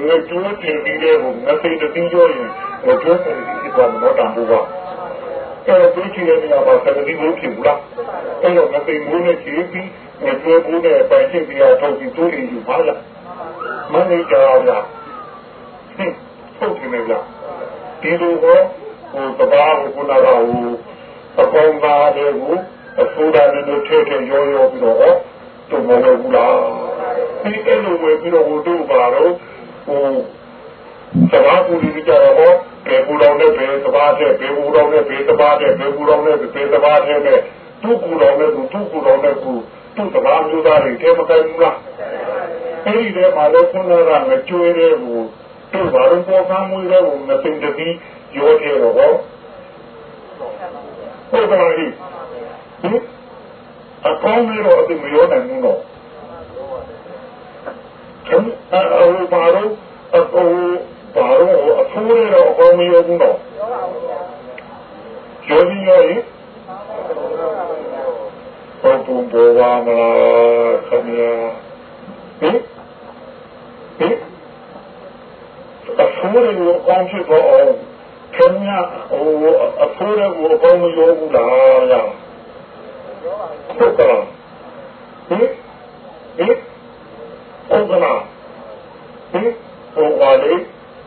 ငကျွဲကျဲပြီးတဲ့ကိုငသိတဲ့တင်းကြောရင်ငကျွဲကျဲပြီးတော့မတော်တန်ဘူးကအဲ့တော့ဒီချီတဲ့နေရာမှာစကားဒီလို့ဖြစ်ဘူးလားအဲ့တော့ငသိမိုးနဲ့ချီပြီးငကျွဲကိုနဲ့ပိုင်ရှိပြီးတော့ထုတ်ပြီးတိုးနေယူပါလားမနေကြအောင်လားဟင်ထုတ်နေမလားဒီလိုဟောဟိုတဘာဟိုကုနာကဟိုအကောင်သားတွေကိုအစိုးရနဲ့ထည့်ထည့်ရောရောပြီးတော့တော့မဟုတ်ဘူးလားဒီအဲ့လိုဝယ်ပြီးတော့ဟိုတို့ပါတော့ ဟိုသဘာပူဒီကြတော့ဘေဘူတော်နဲ့ဘေသဘာတဲ့ဘေဘူတော်နဲ့ဘေသဘာတဲ့ဘေဘူတော်နဲ့ဘေသဘာတဲ့နဲ့သူ့ကူတော်နဲ့သူ့ကူတော်နဲ့ကူသူ့သဘာမျိုးသားတွေတဲမကိုင်းဘူးလားအဲ့ဒီထဲမှာတော့ခုနကငကြွေးတဲ့ဟိုတို့ဘာလို့ပေါ်ကမ်းမွေးတဲ့ဟိုငသိတတိရောတဲ့တော့ဟုတ်ကဲ့ဟင်အကောင်းလေးတော့အတိမရောနိုင်ဘူးတော့ ကျွန်တော်ဟိုဘာလို့အဟိုဘာလို့အဖိုးလေးတော့အကောင်းမရောဘူးတော့ရောပြီးရောရင်ဟုတ်ပုံပေါ်ပါမလားခင်ဗျာဟင်ဟင်အဖိုးလေးကိုအကောင်းဖြစ်တော့အောင်ခင်ဗျာဟိုအဖိုးလေးကိုအကောင်းမရောဘူးလားလားဟုတ်ကဲ့ဟင်ဟင် ဟုတ်ကဲ့ဟင်ဟိုပါလေ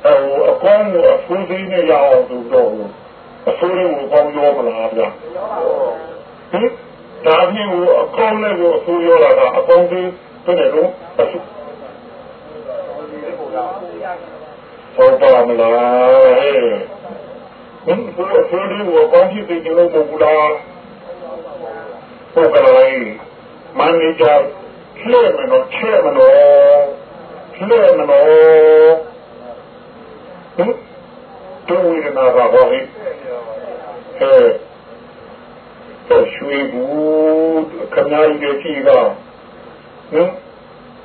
ဟိုအကောင်းကိုအဖိုးသေးနဲ့ရအောင်ဆိုတော့အဖိုးလေးကိုအကောင်းရောမလားဗျာဟင်ဒါဖြင့်ဟိုအကောင်းနဲ့ကိုအဖိုးရောလာတာအကောင်းသေးတဲ့တော့အဖိုးဟုတ်ပါမလားဟင်ဟိုအဖိုးလေးကိုအကောင်းဖြစ်ပြီးကြလို့မဟုတ်ဘူးလားဟုတ်ကဲ့မန်နေဂျာ လှည့်မလို့ချဲ့မလို့လှည့်မလို့ဟင်တို့ဝိရနာပါဘောဟိအဲတော့ရွှေဘူးခမကြီးရဲ့ရှိကဟင်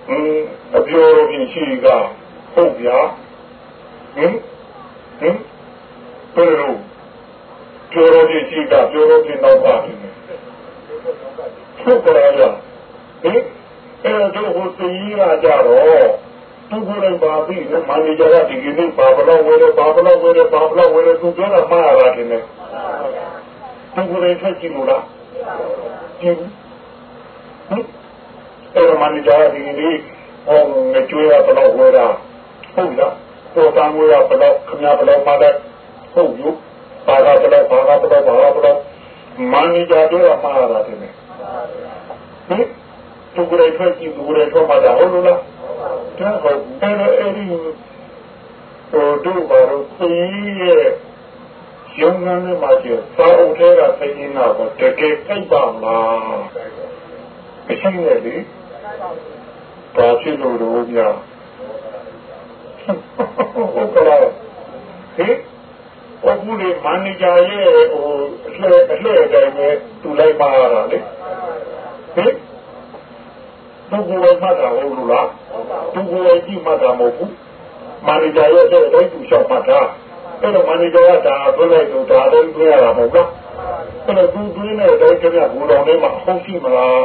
ဟင်အပြောလို့ရှိကဟုတ်ဗျာဟင်ဟင်ဘယ်လိုပြောလို့ရှိကပြောလို့ရှိတော့ပါတယ်ဟုတ်ကဲ့လားဟင် အဲတို့ဟိုတည်ရကြတော့သူကိုယ်တိုင်ပါပြီမန်နေဂျာကဒီကနေ့ဘာဘလောက်ဝယ်တယ်ဘာဘလောက်ဝယ်တယ်ဘာဘလောက်ဝယ်တယ်သူပြောတာမှားရတာတင်တယ်သူကိုယ်တိုင်ဆက်ကြည့်လို့လားကြည့်ဟင်အဲမန်နေဂျာကဒီကနေ့ဟောငကြွေးရဘလောက်ဝယ်တာဟုတ်လားပေါ်တန်းဝယ်ရဘလောက်ခမရဘလောက်မှားတယ်ဟုတ်ယူဘာကဘလောက်ဘာကဘလောက်ဘာကဘလောက်မန်နေဂျာပြောတာမှားရတာတင်တယ်ဟင် သူကိုယ်တိုင်ထွက်ကြည့်သူကိုယ်တိုင်ထွက်မှာဒါဟုတ်လို့လားဒါကအဲ့ဒါအဲ့ဒီဟိုတို့ဘာလို့သိရဲ့ရုံငန်းနဲ့မှကျသာအုပ်ထဲကသိနေတာကတကယ်ကြိုက်ပါမလားမရှိနဲ့လေဘာဖြစ်လို့တော့ညဟုတ်ကလားဟင်အခုဒီမန်နေဂျာရဲ့ဟိုအလှည့်အလှည့်တိုင်းပဲသူလိုက်ပါရတာလေဟင် သူကိုယ်မှတ်တာဟုတ်လို့လားသူကိုယ်ကြည့်မှတ်တာမဟုတ်ဘူးမန်နေဂျာရဲ့တဲ့တိုင်းသူလျှောက်မှတ်တာအဲ့တော့မန်နေဂျာကဒါသွင်းလိုက်တော့ဒါလည်းသွင်းရတာမဟုတ်လားအဲ့တော့သူသွင်းတဲ့အတိုင်းကျန်ဘူတော်ထဲမှာဟုတ်ရှိမလား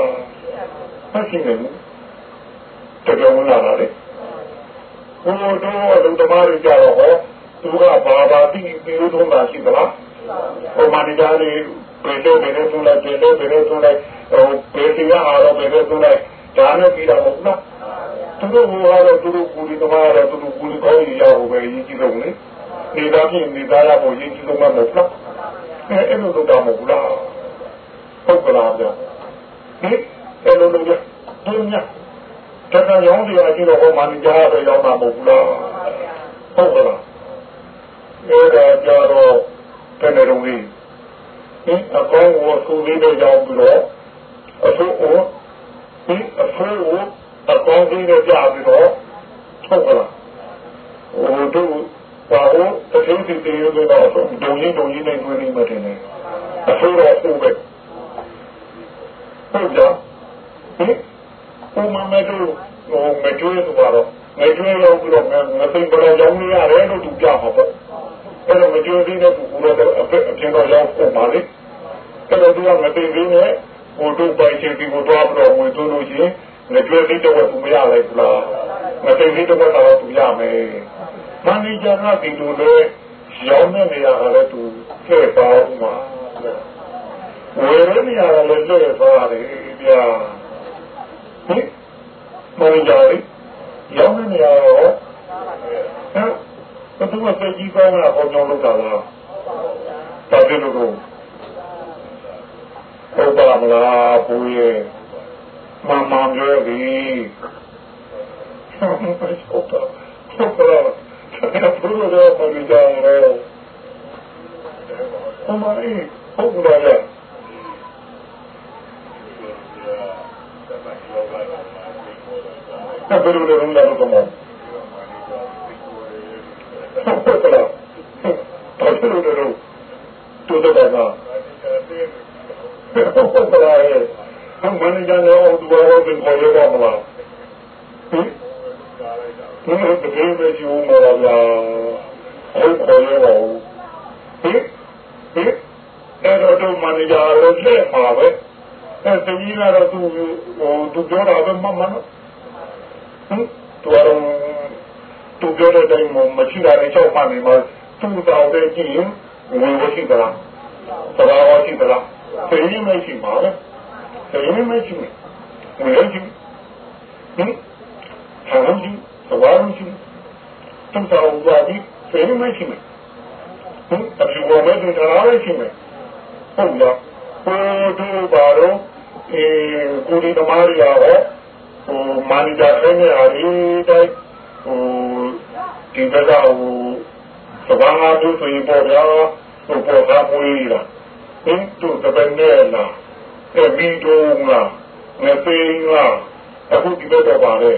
မရှိနေဘူးတကယ်ဝင်လာတာလေဘုံတော်လူသမားတွေကြတော့ဟောသူကဘာဘာတိပြီးလို့တော့ရှိသလားဟိုမန်နေဂျာတွေဘယ်လိုဘယ်လိုသွင်းလိုက်ဘယ်လိုဘယ်လိုသွင်းလိုက်ဟိုဘယ်စီကအားတော့ဘယ်လိုသွင်းလိုက် ဒါနဲ့ပြီးတာမဟုတ်လားသူတို့ဟိုကတော့သူတို့ကူဒီသမားကတော့သူတို့ကူဒီကောင်းကြီးရဖို့ပဲရည်ကြည့်လို့လေနေသားဖြင့်နေသားရဖို့ရည်ကြည့်လို့မဟုတ်လားအဲအဲ့လိုတော့မဟုတ်လားဟုတ်ကလားဗျဟင်အဲ့လိုလို့ဒီညတကယ်ရောင်းတရားကြည့်တော့ဟောမန်ကြားရတော့ရောင်းတာမဟုတ်လားဟုတ်ကလားအဲ့ဒါကြတော့တကယ်တော့ဒီအကောင်းကိုသူလေးတွေရောင်းပြီးတော့အဆိုး ဒီအဖိုးကိုအကောင်းကြီးနဲ့ပြပြီးတော့ထုတ်လာဟိုတို့ဘာလို့အထူးစီတည်ရလို့တော့ဒုံကြီးဒုံကြီးနဲ့တွေ့နေမှတင်တယ်အဖိုးတော့ဟုတ်ပဲဟုတ်ကြဟင်ဘုမမတို့ဟိုမကျွေးတော့တော့မကျွေးတော့ဘူးတော့ငါသိဘယ်လိုကြောင်းနေရတယ်လို့သူပြမှာပေါ့အဲ့တော့မကျွေးသေးတဲ့ကူကတော့အဖြစ်အဖြစ်တော့ရောက်ပုံပါလေအဲ့တော့သူကမသိသေးနဲ့ ဟိုတို့ပိုင်ချင်ဒီကိုတော့တော့ဝင်သွလို့ရှိရင်ငကြွေးလေးတော့သူမရလိုက်ဘူးလားငသိလေးတော့တော့သူရမယ်မန်နေဂျာကဒီလိုလေရောင်းနေနေရတာလည်းသူကျဲပါဦးမှာဝယ်ရနေရတာလည်းကျဲပါတယ်ဗျာဟင်မန်နေဂျာလေးရောင်းနေနေရတော့ဟမ်ဘယ်သူကစိတ်ကြီးကောင်းတာပေါ်ကြောင်းလုပ်တာလားတာပြလို့ ဟုတ်ပါမလားဘုရားမမပြောပြီဟဟုတ်ပါဟုတ်ပါဘုရားတော်ပါကြတယ်အမအေးဟုတ်ပါရဲ့ဘယ်လိုလဲလုံးလာတော့မဟုတ်ပါလားတော်တယ်လို့တို့တော့တာ ဟုတ်ပါလားအမှန်တရားရောသူတော်ကိုခေါ်ရပါမလားဟင်ဘယ်လိုတကယ်ပဲရှိဦးမလားဗျာဟုတ်ခေါ်ရပါဦးဟင်ဟင်အဲ့တော့တို့မန်နေဂျာရောလက်ပါပဲအဲ့တကြီးကတော့သူဟိုသူပြောတာပဲမမနော်ဟင်သူကတော့သူပြောတဲ့တိုင်းမရှိတာလည်းကြောက်မှနေမှာသူ့တော်တဲ့ကြည့်ရင်ဝင်ရှိသလားသဘာဝရှိသလားသိရင်မရှိပါဘူးသိရင်မရှိဘူးဝင်ရှိဟင်ဆရာကြီးသဘာဝရှိသူ့တော်ကဒီသိရင်မရှိဘူးဟင်အပြည့်ဝမဲ့တူတရားရှိမယ်ဟုတ်လား ဟိုတို့ပါတော့အဲကိုဒီသမားတွေရောဟိုမာနီတာဆင်းနေအရီတိုက်ဟိုဒီဘက်ကဟိုသဘာဝတို့ဆိုရင်ပေါ့ဗျာဟိုပေါ်သားမွေးလာဟင်တို့ တပည့်နဲ့လားအဲဘီတုံးလားငသိန်းလားအခုဒီဘက်တော့ပါလေ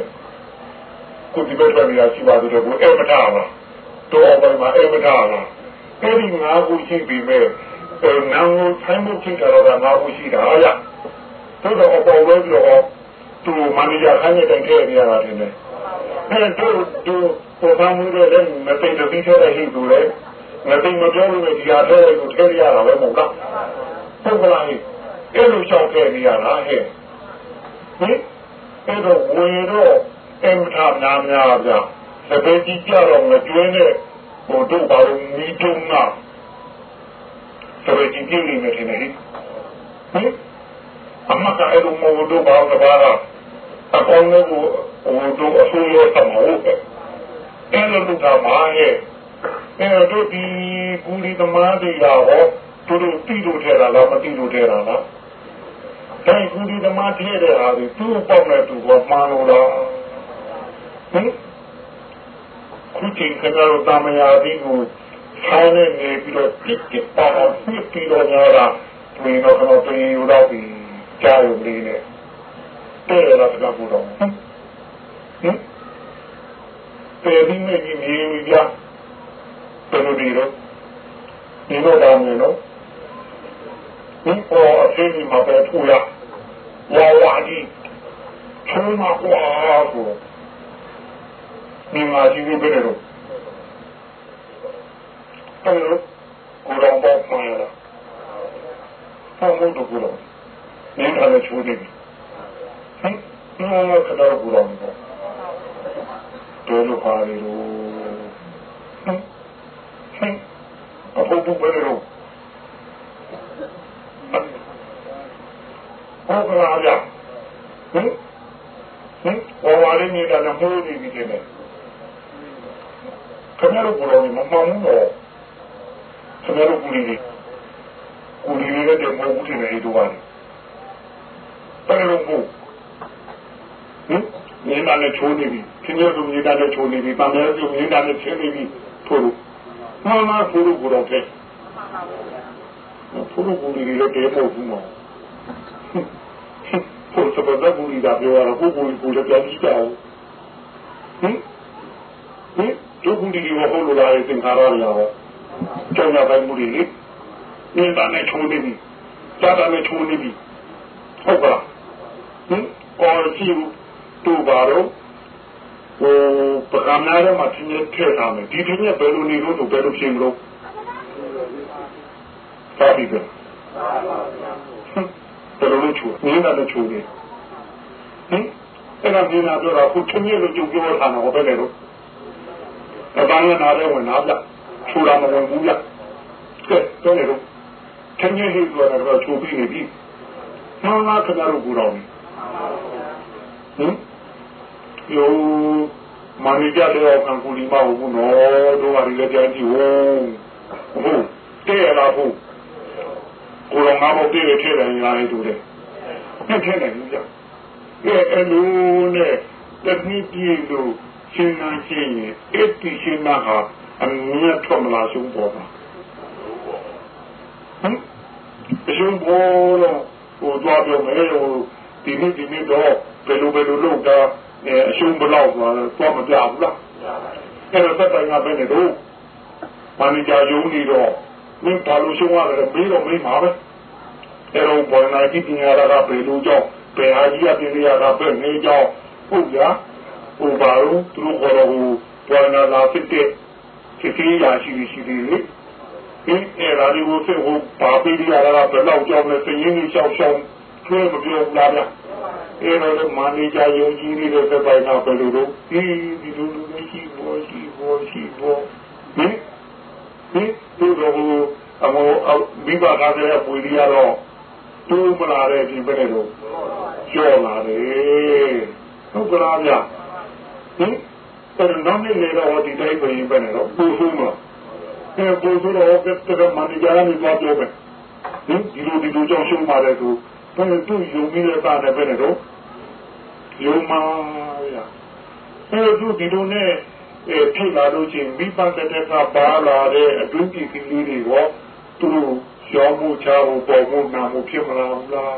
ခုဒီဘက်တော့နေရာရှိပါသေးတယ်ကိုအဲမထားလားတော့အပေါ်မှာအဲမထားလားအဲ့ဒီငါးခုရှိပြီမဲ့အဲနာမ်ကိုဆိုင်မှုချိန်ကြတော့ငါးခုရှိတာရတို့တော့အပေါ်ဝဲပြီးတော့သူမန်နေဂျာခိုင်းတဲ့တိုင်ထည့်နေရတာတင်တယ်အဲ့တို့တို့ပေါ်သားမှုတွေလည်းမသိတဲ့ပြီးထဲတဲ့ဟိသူလည်း ငါတိမ်မပြောလို့ဒီဟာထဲကိုထဲရတာပဲမဟုတ်လားဟုတ်ကလားအဲ့လိုရှောက်ခဲ့နေရတာဟဲ့ဟင်အဲ့တော့ဝင်တော့အမ်ထာနာများဗျာသဘေကြီးကြတော့မကျွင်းတဲ့ဟိုတို့ဘာလို့မီးတုံးနာသဘေကြီးကြည့်နေတယ်ထင်တယ်ဟင်အမကအဲ့လိုမဟုတ်တော့ဘာလို့ဘာလားအကောင်းလို့ဟိုတို့အဆိုးရသမောပဲအဲ့လိုလုပ်တာမှာဟဲ့ အဲတို့ဒီကူလီသမားတွေရောသူတို့တိလို့ထဲတာလားမတိလို့ထဲတာလားဒါကူလီသမားထဲတဲ့ဟာတွေသူ့ပေါ့နဲ့သူကမှားလို့လားဟင်ခုချိန်ကကတော့တာမယာဒီကိုဆောင်းနေနေပြီးတော့ပြစ်ပြစ်ပါအောင်ပြစ်ပြီးတော့ညာတာတွင်တော့ကတော့ပြင်ယူတော့ပြီးကြားရုံလေးနဲ့တဲ့ရတာကဘုရားဟင်တယ်ဒီမဲ့ကြီးမြင်ကြ ဘယ်လိုဒီတော့ဒီလိုတောင်းနေတော့ဒီပေါ်အချင်းကြီးမှာပဲထူရဝါဝါကြီးချုံးမှာကွာဆိုဒီမှာကြီးဘယ်လိုတယ်လို့ကိုရောပေါ့မှန်လားဆောင်းလို့ကိုရောနင်းထားတဲ့ချိုးနေပြီဟင်ဒီမှာကတော့ကိုရောပေါ့တော်လို့ပါလေလို့ဟင် ဟင်အခုဘယ်လိုဟုတ်ကလားဗျဟင်ဟင်ဝါဝါလေးနေတာလည်းမိုးနေပြီတဲ့ခင်ဗျားတို့ဘောလုံးမမှန်ဘူးတော့ခင်ဗျားတို့ကူလီလေးကူလီလေးတဲ့မဟုတ်ဘူးတဲ့ဒီတော့ပါဘယ်လိုမို့ဟင်နေတာနဲ့ချိုးနေပြီခင်ဗျားတို့နေတာနဲ့ချိုးနေပြီတမ်းရဲ့တို့နေတာနဲ့ချင်းနေပြီထို့လို့ မှန်လားထို့လို့ကိုတော့တဲ့ထို့လို့ကူလီလေးတဲ့မဟုတ်ဘူးမောဖို့စပဒဘူရီဒါပြောရတော့ကိုကိုကိုလည်းပြန်ကြည့်ကြအောင်ဟင်ဟင်ဒုက္ခဒီလိုဟောလို့လာရင်သင်္ခါရရရောကျောင်းရပိုင်းမှုတွေလေနင်းတာနဲ့ချုံနေပြီကြားတာနဲ့ချုံနေပြီဟုတ်ကလားဟင်အော်ကြည့်တို့ပါတော့ ဟိုပကံနာရမှာတင်းထည့်ထားမယ်ဒီတင်းရဲ့ဘယ်လိုနေလို့ဘယ်လိုဖြစ်မလို့သာပြီပဲဘယ်လိုလုပ်ချိုးနင်းတာနဲ့ချိုးနေဟင်အဲ့ဒါဒီနာပြောတာခုချင်းရဲ့လို့ကြုံပြောတာတော့ဘယ်လဲတော့အပိုင်းရနာတဲ့ဝင်နာပြချိုးတာမဝင်ဘူးပြကဲတော့လေတော့ချင်းရဲ့ဟိဆိုတာတော့ချိုးပြီးနေပြီမှန်လားခင်ဗျားတို့ကူတော်ဟင် ယောမန်နေဂျာတော့ခံကူလီမဟုတ်ဘူးနော်တို့ကလည်းကြမ်းကြည့်ဟုတ်ဟုတ်တဲ့ရလားဟုတ်ကိုယ်တော်ငါ့ဘုတ်တဲ့ထဲတယ်ရာလေးတူတယ်။ညက်ထဲတယ်ကြီးကြ။အဲအလူနဲ့တနည်းပြည့်လို့ရှင်းနာရှင်းရင်အဲ့ဒီရှင်းနာဟာအမြတ်ထွက်မလာဆုံးပေါ်မှာဟမ်အရှင်ဘောတော့ဟိုတော့ပြောမယ်ဟိုဒီနေ့ဒီနေ့တော့ဘယ်လိုဘယ်လိုလုပ်တာ အရှင်ဘလောက်သွားတော့မပြဘူးလားအဲ့တော့သက်တိုင်ကပဲနေတော့မန်နေဂျာယုံနေတော့မင်းဘာလို့ရှုံးရတယ်မေးတော့မေးမှာပဲအဲ့တော့ဘောနာတိပညာရတာဘယ်လိုကြောင့်ဘယ်ဟာကြီးအပြင်ရတာပဲနေကြောင့်ဟုတ်ကြဟိုဘာလို့သူတို့ခေါ်တော့ဟိုဘောနာလာဖြစ်တဲ့ဖြစ်ပြီးရရှိရှိသေးလေအင်းအဲ့ဒါလေးကိုဖြစ်ဟိုဘာပေးရတာဘယ်တော့ကြောင့်လဲစရင်ကြီးရှောက်ရှောက်ကျွေးမပြောဘူးလားဗျ အဲ့တော့မန်နေဂျာယုံကြည်နေတဲ့စပိုင်ကဘယ်လိုလုပ်ဒီဒီလိုလိုရှိဘောရှိဘောရှိဘောဟင်ဟင်ဒီလိုအမေမိဘကားတဲ့ပွေရီရတော့တူးမလာတဲ့ဒီဘက်တော့ကျော်လာတယ်ဟုတ်ကလားဗျဟင်အဲ့တော့နောက်နေ့လေတော့ဒီတိုင်းပဲပဲနေတော့ပူဆူးမှာအဲပူဆူးတော့ကတည်းကမန်နေဂျာကနေပြောပြောပဲဟင်ဒီလိုဒီလိုကြောင့်ရှုံးပါတယ်သူ ဘယ်သူယုံမိတဲ့သားနဲ့ပဲနေတော့ယုံမှာရအဲသူဒီလိုနဲ့အဲဖြစ်လာလို့ချင်းမိဘတဲ့ကပါလာတဲ့အတွင်းပြည်ကလေးတွေကသူတို့ရောမှုချာမှုပေါ်မှုနာမှုဖြစ်မလာဘူးလား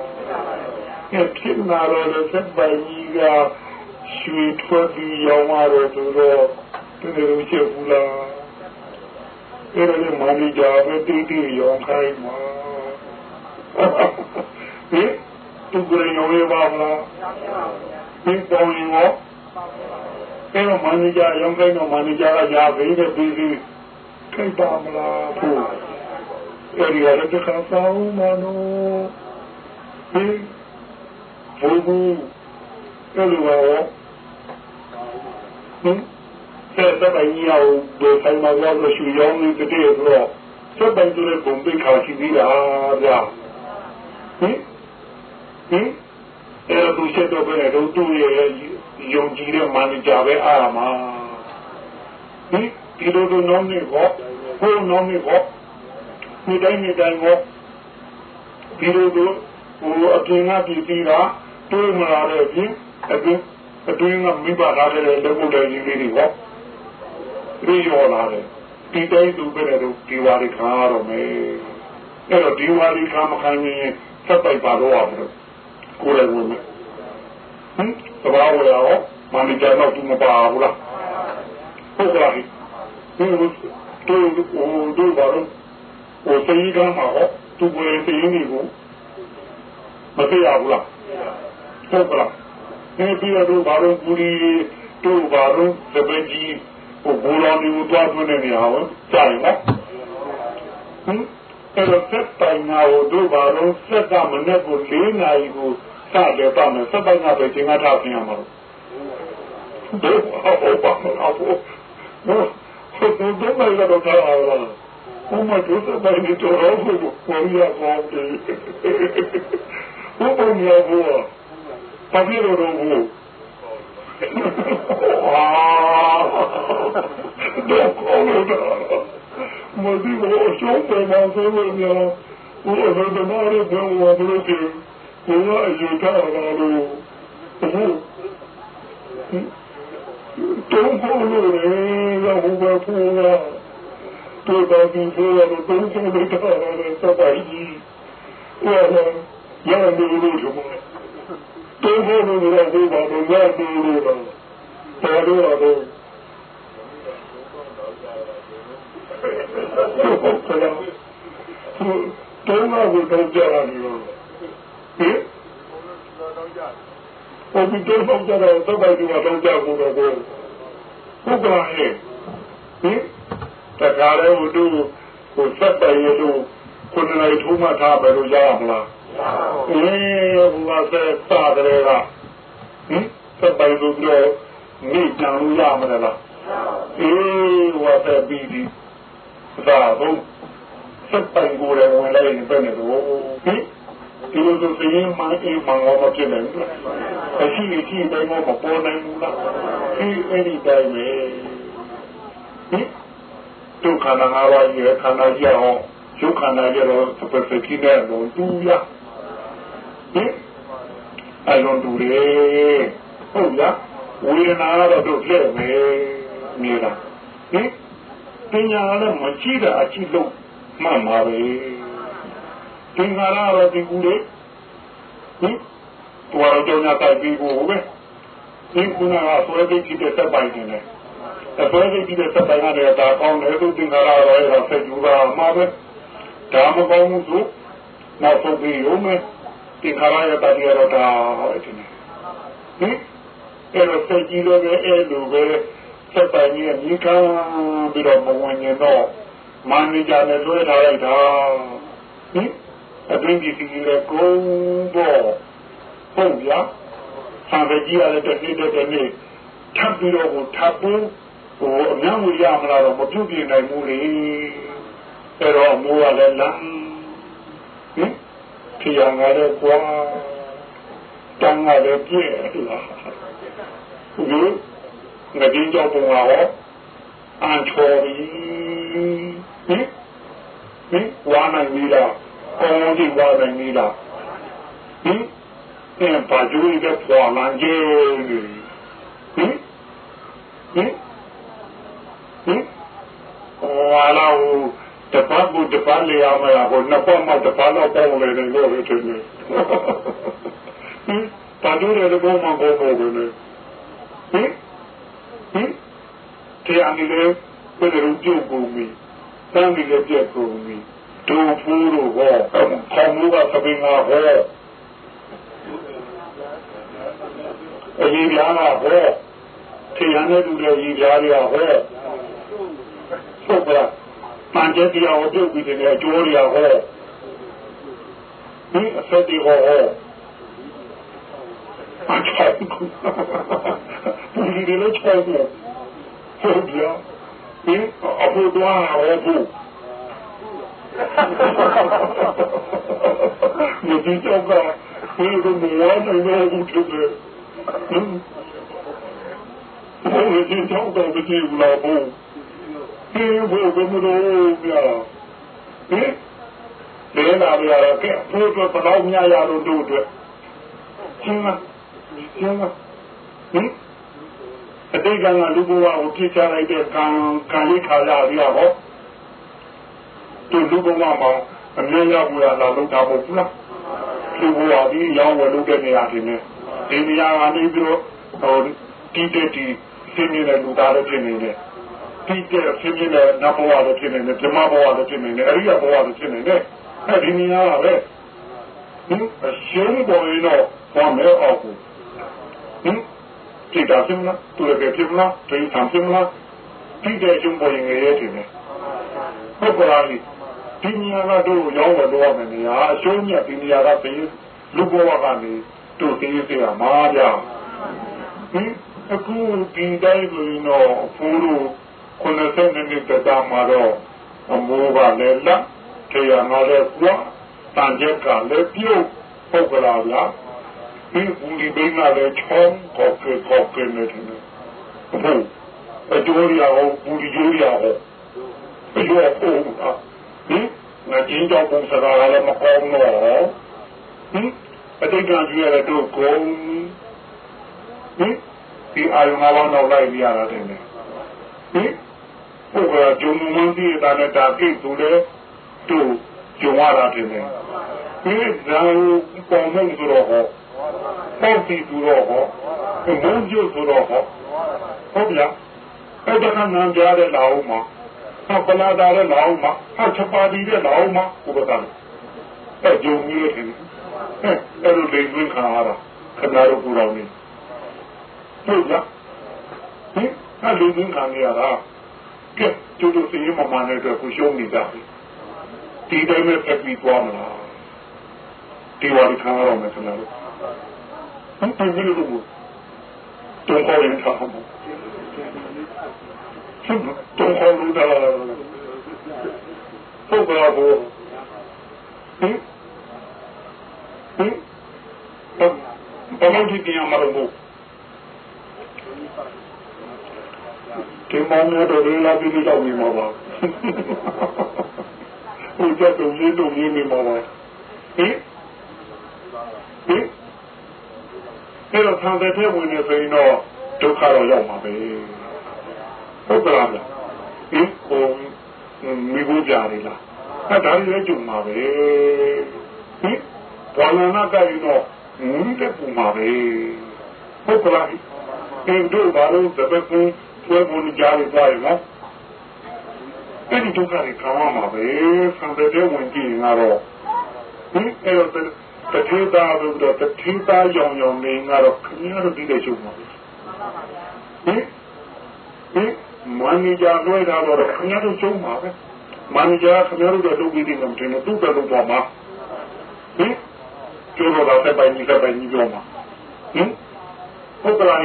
အဲဖြစ်လာတော့စက်ပိုင်ကြီးကရွှေထွက်ပြီးရောင်းရတော့သူတော့သူတို့ချက်ဘူးလားအဲ့ဒါလည်းမန်နေဂျာပဲတီးတီးရောင်းခိုင်းမှာ ဟင်သူကရောင်းရပါမလားဒီပေါ်ရင်ရောအဲ့တော့မန်နေဂျာရောင်းခိုင်းတော့မန်နေဂျာကရာပေးတဲ့ပြီးပြီးခိုင်းပါမလားဖို့အဲ့ဒီရတဲ့ခါစားဦးမနောဟင်ဘုဘူးအဲ့လိုပါရောဟင်ဆက်စပ်ပိုင်းကြီးအောင်ဒီဆိုင်မှာရောက်လို့ရှိရောင်းနေတဲ့တည်းတော့ဆက်ပိုင်းတွေဘုံပိခါရှိသေးတာဗျာဟင် ဟင်အဲ့တော့သူချက်တော့ပဲတော့သူ့ရဲ့ယုံကြည်တဲ့မန်နေဂျာပဲအားမှာဟင်ဒီလိုတော့နောင်းနေကောဟိုနောင်းနေကောဒီတိုင်းဒီတိုင်းကောဒီလိုတော့ဟိုအပြင်ကပြည်ပြီးတာတွေးမလာတဲ့အပြင်အပြင်အတွင်းကမိဘထားတဲ့လက်မှုတဲ့ကြီးလေးတွေဟောပြီးရောလာတယ်ဒီတိုင်းသူပဲတော့ဒီဝါရီခါတော့မယ်အဲ့တော့ဒီဝါရီခါမခံရင်ဆက်ပိုက်ပါတော့အောင် ကိုယ်လည်းဝင်မယ်ဟမ်သဘာဝရောမန်နေဂျာတော့သူမပါဘူးလားဟုတ်ကဲ့ဒီတို့တို့တို့ဘာလို့ဟိုစိတ်ကမ်းမှာဟောသူကိုယ်စိတ်ရင်းကိုမသိရဘူးလားဟုတ်ကဲ့ဒီပြီးတော့ဘာလို့ပူရီတို့ဘာလို့သပင်ကြီးဟိုဘူလောင်ဒီကိုတွားသွင်းနေနေအောင်ကြာရင်နော်ဟင်အဲ့တော့စက်ပိုင်နာကိုတို့ဘာလို့စက်ကမနဲ့ကို၄နာရီကို စတယ်ပါမယ်စက်ပိုင်နာပဲချိန်ကထားပြင်ရမှာတို့ဟုတ်ပါမလားဘုဟုတ်ဟုတ်တို့မရတော့ထားအောင်လားဘုမတို့စပိုင်နေတော့ဟုတ်ဘူးဝင်ရကောင်းတယ်ဘုမမြတ်ဘူးဘာဖြစ်လို့တော့ဘူးအာတော့ကောလို့တော့မဒီဘောရှုံးတယ်မဆိုလို့ညဘုရားတော်တော်ရတဲ့ဘဝဘလို့ဒီ ဘုရားအယူထားတာလို့ဘုတုံးဖို့လို့လေဘုရားဖူလာတို့တော်ဒီဘုရားတို့တုံးဖို့လို့တာလည်းစပါးကြီးဟောရရနေလို့ဒီမှာတုံးဖို့လို့လည်းဘုရားတို့ရတယ်လို့တော့တော်လို့တော့တုံးမှာကိုတော့ကြရတယ်လို့ ဟင်ဘုရားတုံးဆောင်ကြတော့တပိုက်ဒီမှာတော့ကြကိုတော့ဘုရားကလည်းဟင်တခါလဲဟိုတို့ဟိုစက်ပိုင်ရတို့ခုနလိုက်ထိုးမှထားပဲလို့ရအောင်လားအေးဘုရားဆက်စားတယ်ကဟင်စက်ပိုင်တို့တော့မိတန်လို့ရမလားအေးဟိုဆက်ပြီးဒီသာတော့စက်ပိုင်ကိုလည်းဝင်လိုက်ရင်ပဲနေတော့ဟင် ဒီလိုဆိုရင်မအေးမငေါမဖြစ်နိုင်ဘူးအရှိအရှိတိုင်းမပေါ်နိုင်ဘူးလားဒီအဲ့ဒီတိုင်းပဲဟင်ဒုက္ခနာငါးပါးရဲ့ခန္ဓာကြီးအောင်ယုတ်ခန္ဓာကြတော့ပစ္စည်းနဲ့တော့တူရဟင်အလုံးတူတယ်ဟုတ်လားဟဝေဒနာကတော့တို့ပြည့်မယ်မြေတာဟင်ပညာလည်းမကြည့်တာအကြည့်လို့မှန်ပါပဲ သင်္ခါရတော့ဒီကူလေဟင်တော်တော်ကြောင့်တိုက်ပြီးကိုပဲဒီကုနာကဆွဲပြီးကြည့်တဲ့သက်ပိုင်နေတယ်အဆွဲပြီးကြည့်တဲ့သက်ပိုင်ရတယ်ဒါကောင်းတယ်သူသင်္ခါရတော့အဲ့ဒါဆက်ယူတာမှာပဲဒါမကောင်းဘူးသူနောက်ဆုံးပြီးရုံးမယ်သင်္ခါရရဲ့တရားတော့ဒါပဲဒီနေ့ဟင်အဲ့တော့ဆက်ကြည့်လို့ပဲအဲ့လိုပဲသက်ပိုင်ကြီးကမိခံပြီးတော့မဝင်ရင်တော့မန်နေဂျာနဲ့လွှဲထားလိုက်တာဟင် အတွင်းပြည်စီလည်းကုန်တော့ဟုတ်ဗျာဆံပကြီးရလည်းတစ်နေ့တစ်နေ့ထပ်ပြီးတော့ထပ်ဖို့ဟိုအများကြီးရမလားတော့မပြုတ်ပြနိုင်ဘူးလေအဲ့တော့မိုးကလည်းလမ်းဟင်ခီရငါလည်းကွာတန်းကလည်းပြည့်လားဟုတ်ငါတင်းကြောက်ပုံကဟောအန်ချော်ပြီဟင်ဟင်ဝါနိုင်ပြီလား ကောင်းကြီးဝါနိုင်ပြီလားဟင်အဲဘာကျိုးရတဲ့ဖွာလန်ကျေဟင်ဟင်ဟင်ဝါလာဦးတပတ်ဘူးတပတ်လေရမလားဟိုနှစ်ပတ်မှတပတ်တော့ပေါင်းလေ တယ်လို့ထင်တယ်ဟင်ဘာကျိုးရတဲ့ဘုံမှာဘောဘောပဲလေဟင်ဟင်တရားနေလေဘယ်လိုပြုတ်ကုန်ပြီတန်းနေလေပြက်ကုန်ပြီဒူဖူးတို့ဟောခေါမှုကသပင်ကဟောအကြီးပြားကဟောတရားနဲ့တူတဲ့ကြီးပြားတွေကဟောဟုတ်ကဲ့ပန်ကျတရားဟောပြုတ်ပြီးတယ်အကျိုးတွေကဟောဒီအစတိဟောဟောအချာကူပူရီလည်းချောက်တယ်ဟုတ်ကြဟင်အဖို့တော့ဟောဖို့ မဒီတော့ကဘယ်လိုမျိုးလဲတော့ဘူးတူတယ်ဟင်ဘယ်လိုဒီတော့တော့ဒီလာဖို့ဒီဘယ်လိုမျိုးပြဟင်ဒီလာပြရတော့ကဲဖို့တော့ဘယ်တော့များရလို့တို့အတွက်ရှင်းလားရှင်းလားဟင်အတိတ်ကလူဘဝကိုပြစ်ချလိုက်တဲ့ကံကံလေးခါရပြီးတော့ သူလူဘဝမှာအမြဲရဘူးလားလာလို့တာမဟုတ်ဘူးလားလူဘဝပြီးရောင်းဝယ်လုပ်တဲ့နေရာတွေနဲ့ဒီနေရာကနေပြီးတော့ဟိုတီးတဲ့တီးရှင်းနေတဲ့လူသားတွေဖြစ်နေတယ်တီးတဲ့ရှင်းနေတဲ့နတ်ဘဝတွေဖြစ်နေတယ်ဓမ္မဘဝတွေဖြစ်နေတယ်အရိယဘဝတွေဖြစ်နေတယ်အဲဒီနေရာကပဲဟင်အရှင်းပေါ်ရင်တော့ဘာမဲအောင်ဟင်ဒီတာဖြစ်မလားသူလည်းဖြစ်မလားဒီဆံဖြစ်မလားဒီတဲ့ကျုံပေါ်ရင်ရဲ့ထင်တယ်ဟုတ်ပါလား ဒီနေရာကတော့ရောင်းဝယ်လို့ရမယ်နေရာအရှုံးမြတ်ဒီနေရာကသိလူဘဝကနေတို့သိရစီရမှာဗျာဟင်အခုဒီတိုင်းကိုတော့ဖူးလို့90မိနစ်တည်းမှာတော့အမိုးကလည်းလက်တရားငါလည်းကွာတန်ချက်ကလည်းပြုတ်ပုတ်ကြလားဗျာဒီဘူးဒီဘင်းကလည်းချောင်းကောက်ကေကောက်ကေနေတယ်ဟုတ်အကျိုးရအောင်ဘူးဒီကျိုးရအောင်ဘယ်လိုအော င်ဟင်ငါကျင်းတော့ပုံစံကလည်းမကောင်းတော့ဟင်အတိတ်ကကြီးရတဲ့တို့ကုန်ဟင်ဒီအာယုံငါးပါးနောက်လိုက်ပြရတာတယ်ဟင်ပုဂ္ဂိုလ်ဂျုံမန်းဒီတာနဲ့တာပြည့်သူလေတို့ဂျုံရတာတယ်ဟင်ဇာပေါ်မှုဆိုတော့ဟောပေါ့တီသူတော့ဟောဘုံကျိုးဆိုတော့ဟောဟုတ်ဗျာအဲ့ဒါကနံကြားတဲ့လာအောင်မှာ ဟာပလာတာတဲ့လာအောင်မှာဟာချက်ပါတီတဲ့လာအောင်မှာဥပဒါအဲ့ဂျုံမျိုးတယ်အဲ့အဲ့လိုလိမ်သွင်းခံရတာခဏတော့ပူတော်နေဟုတ်လားဟင်အဲ့လိုသွင်းခံရတာကဲကျိုးတို့စီမမနဲ့တော့ကိုရှုံးနေကြပြီဒီတိုင်းပဲဖက်ပြီးသွားမလားဒီဝါဒီခံရအောင်မယ်ခဏတော့ဟင်ဘယ်လိုလုပ်တော့ခေါ်ရင်ထားမှာ တော့ခေါ်လို့တာဟုတ်ပါဘူးဟင်ဟင်ဘာလို့ဒီပြန်မလို့ဒီမောင်တို့တွေလာပြီးတော့နေမှာပါဟိုကျတော့ရေးတော့ရေးနေမှာပါဟင်ဟင်အဲ့တော့ဆံတဲ့ထဲဝင်နေဆိုရင်တော့ဒုက္ခတော့ရောက်မှာပဲ ဟုတ်ကလားဗျဒီကိုမိဖို့ကြရလားအဲဒါလည်းကြုံမှာပဲဟင်ဘာလနာကရင်တော့ငုံတဲ့ပုံမှာပဲဟုတ်ကလားအင်းတို့ဘာလို့တပည့်ကိုဆွဲဖို့ကြားရသွားရောအဲ့ဒီဒုက္ခတွေခံရမှာပဲဆံတဲ့ဝင်ကြည့်ရင်ကတော့ဟင်အဲ့တော့တတိသားလို့တော့တတိသားရောင်ရောင်နေငါတော့ခင်ဗျားတို့ဒီတဲ့ချုပ်မှာဟင်ဟင် မန်နေဂျာလွှဲတာတော့ခင်ဗျားတို့ချုပ်မှာပဲမန်နေဂျာခင်ဗျားတို့တော့လုပ်ပြီးတယ်မတင်ဘူးသူ့ပဲလုပ်သွားမှာဟင်ကျိုးတော့တဲ့ပိုင်းကြီးတဲ့ပိုင်းကြီးပြောမှာဟင်ဟုတ်ကလား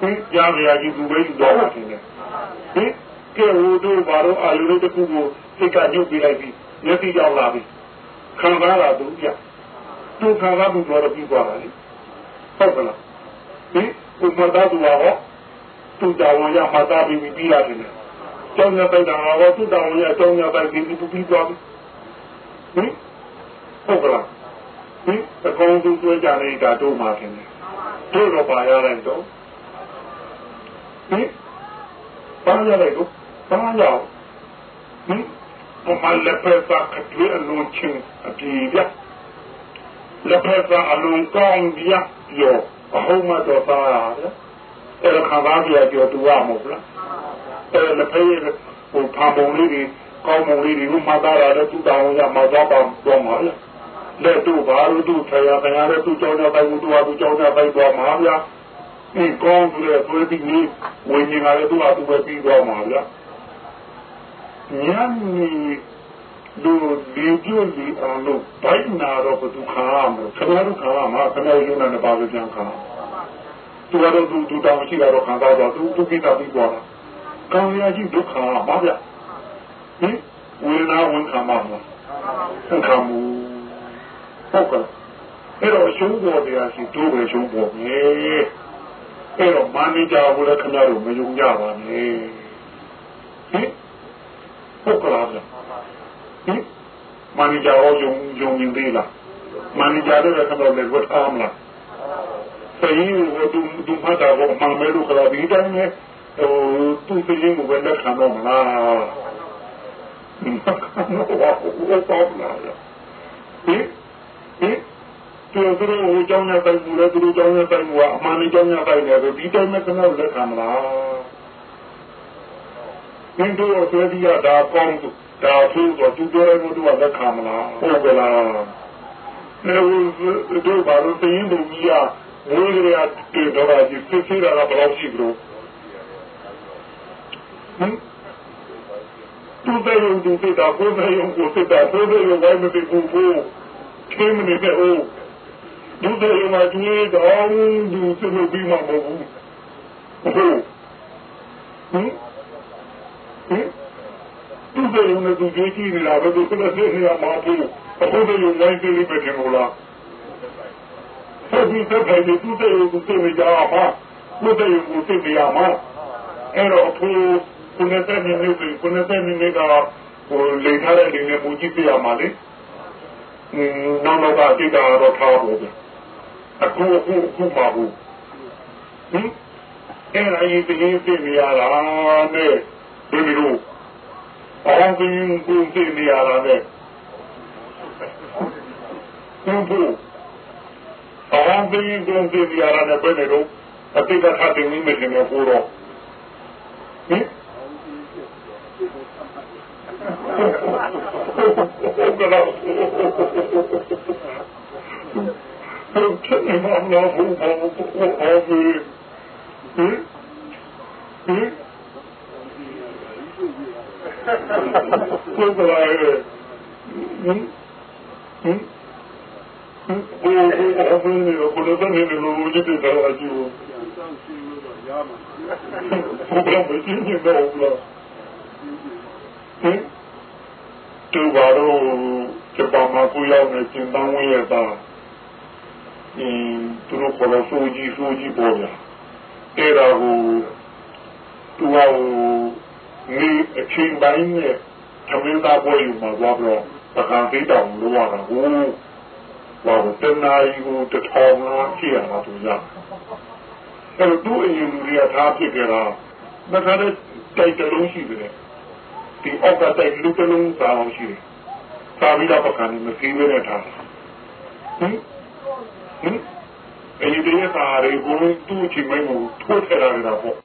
ဟင်ကြားရကြီးသူပဲယူတော့တယ်ဟင်ကဲဟိုတို့ဘာလို့အာလူတို့တခုကိုစိတ်ကညှုပ်ပြလိုက်ပြီးမျက်စိကြောက်လာပြီခံစားလာသူပြသူခံစားမှုတော့ပြီးသွားတာလေဟုတ်ကလားဟင်ဥပဒါသူရော သူတောင်းရမှာတာပြီးပြီးရတယ်ကျောင်းရတဲ့တာရောသူတောင်းရကျောင်းရတဲ့ပြီးပြီးပြီးသွားပြီဟင်ဟုတ်ကလားဟင်အကောင်သူတွေ့ကြနေတာတို့မှခင်တယ်တို့တော့ပါရတဲ့တော့ဟင်ပါရတဲ့တော့ပါရအောင်ဟင်ဘမလက်ဖက်စာကတွေ့အလုံးချင်းအပြေပြလက်ဖက်စာအလုံးကောင်းပြရောအဟုတ်မှတော့သားရတယ် အဲ့ဒါခံစားကြရကြောတူရမဟုတ်လားအဲ့လက်ဖက်ဟိုဖာပုံလေးတွေကောင်းပုံလေးတွေကိုမှသားရတယ်သူတောင်းရမှာတော့ပါတော့မှာလေလက်တို့ဘာလို့သူဆရာခင်ဗျားတို့သူကြောင်းကြပိုင်သူဟာသူကြောင်းကြပိုင်တော့မှာဗျာဒီကောင်းကြတဲ့သွေးပြီးဝိညာဉ်ကလည်းသူ့ဟာသူပဲပြီးတော့မှာဗျာညနေတို့ဒီကျိုးဒီအောင်လို့ဘိုက်နာတော့ဘသူခါရမလို့ခဏတို့ခါရမှာခဏရုံနဲ့ပါလို့ပြန်ခါ သူကတော့သူသူတောင်းရှိတာတော့ခံတော့တော့သူသူကိစ္စပြီးသွားတာကောင်းရရှိဒုက္ခပါဗျဟင်ဝေဒနာဝန်ခံပါမလားသံခါမူဟုတ်ကဲ့အဲ့တော့ရှုံးပေါ်တရားရှိတို့ပဲရှုံးပေါ်မြေအဲ့တော့မန်နေဂျာကိုလည်းခင်ဗျားတို့မယုံကြပါနဲ့ဟင်ဟုတ်ကလားဗျဟင်မန်နေဂျာရောယုံယုံနေသေးလားမန်နေဂျာလည်းခင်ဗျားလည်းဝတ်အားမလား ဆရာကြီးကသူသူမှတ်တာကိုမှန်မဲလို့ခလာဒီတိုင်းနဲ့ဟိုသူ့ပြင်းကိုပဲလက်ခံတော့မလားမခံတော့ဘာလို့တော့မလားဟင်ဟင်သူတို့ဟိုကြောင်းရတိုင်းဘူးလေသူတို့ကြောင်းရတိုင်းဘူးကအမှန်ကြီးကြောင်းရတိုင်းတယ်ဒီတိုင်းနဲ့ကျွန်တော်လက်ခံမလားမင်းတို့ဆွဲပြီးရတာကောင်းဒါသူ့တော့သူတို့လည်းတို့ကလက်ခံမလားဟုတ်ကလားနေတို့ဘာလို့တင်းတို့ကြီးရ ဝိရိယတေတော်ကြီးစစ်စစ်တာကဘယ်လောက်ရှိကြလို့ဟင်သူတဲ့ယုံသူတဲ့တာကိုယ်တဲ့ယုံကိုစစ်တာကိုယ်တဲ့ယုံဝိုင်းမသိဘူးကိုခင်းမနေတဲ့ဟုတ်ဒုတဲ့ယုံမှာသူတော်သူစစ်လို့ပြီးမှမဟုတ်ဘူးဟုတ်ဟင်ဟင်သူတဲ့ယုံနဲ့သူကြည့်ကြည့်နေတာဘယ်လိုဆက်နေရမှာဘူးအခုတဲ့ယုံဝိုင်းသိလိမ့်မယ်ထင်လို့လား ဆက်ပြီးသက်ဖိုင်သူတဲ့ယုံကိုသိနေကြမှာသူတဲ့ယုံကိုသိနေရမှာအဲ့တော့အခုခုနှစ်သက်နေနေခုနှစ်သက်နေနေကဟိုလေထားတဲ့နေနဲ့ပူကြည့်ပြရမှာလေနောက်တော့အတိတ်ကတော့ထားဖို့ပဲအခုအခုအခုပါဘူးဟင်အဲ့ဒါရေးပြင်းပြနေရတာနဲ့ဒီလိုအောင်ကင်းကူပြနေရတာနဲ့ဘူးဘူး အောင်ကင်းကူပြနေရတာနဲ့ဘယ်နဲ့တော့အတိတ်ကခတ်တင်နေမယ်နေကိုတော့ဟင်ဟုတ်ကဲ့ဟုတ်ကဲ့မမလာဘူးဘာလို့အော်ဟင်ဟင်ဟင်ဟုတ်ကဲ့ဟင်ဟင် ဟင်ဟိုဟိုနေကိုလည်းတော့နေလို့ဒီတဲ့တော့အကျိုးဟုတ်ကဲ့မင်းကြီးတော့လားဟင်တူပါတော့ဂျပန်မှာကိုရောက်နေကျင်တန်းဝင်ရတာအင်းသူတို့ခေါ်လို့စိုးကြီးစိုးကြီးပေါ်လာအဲ့ဒါကိုသူကနေအချိန်တိုင်းနဲ့သမင်းသားပွဲယူမှာသွားတော့ပကံသေးတောင်လို့ရတာကို ဘာလို့တနာရီကိုတထောင်လားရှိရမှာသူရဟအဲ့တော့သူ့အရင်လူတွေကထားဖြစ်ကြတာမခါတဲ့တိုက်တလုံးရှိတယ်ဒီအောက်ကတိုက်လူတလုံးစားအောင်ရှိတယ်စားပြီးတော့ပကံမသိဝဲတဲ့ထားဟင်ဟင်အဲ့ဒီတည်းကစားရီဘုံသူ့အချိန်မှမထိုးထရတာပေါ့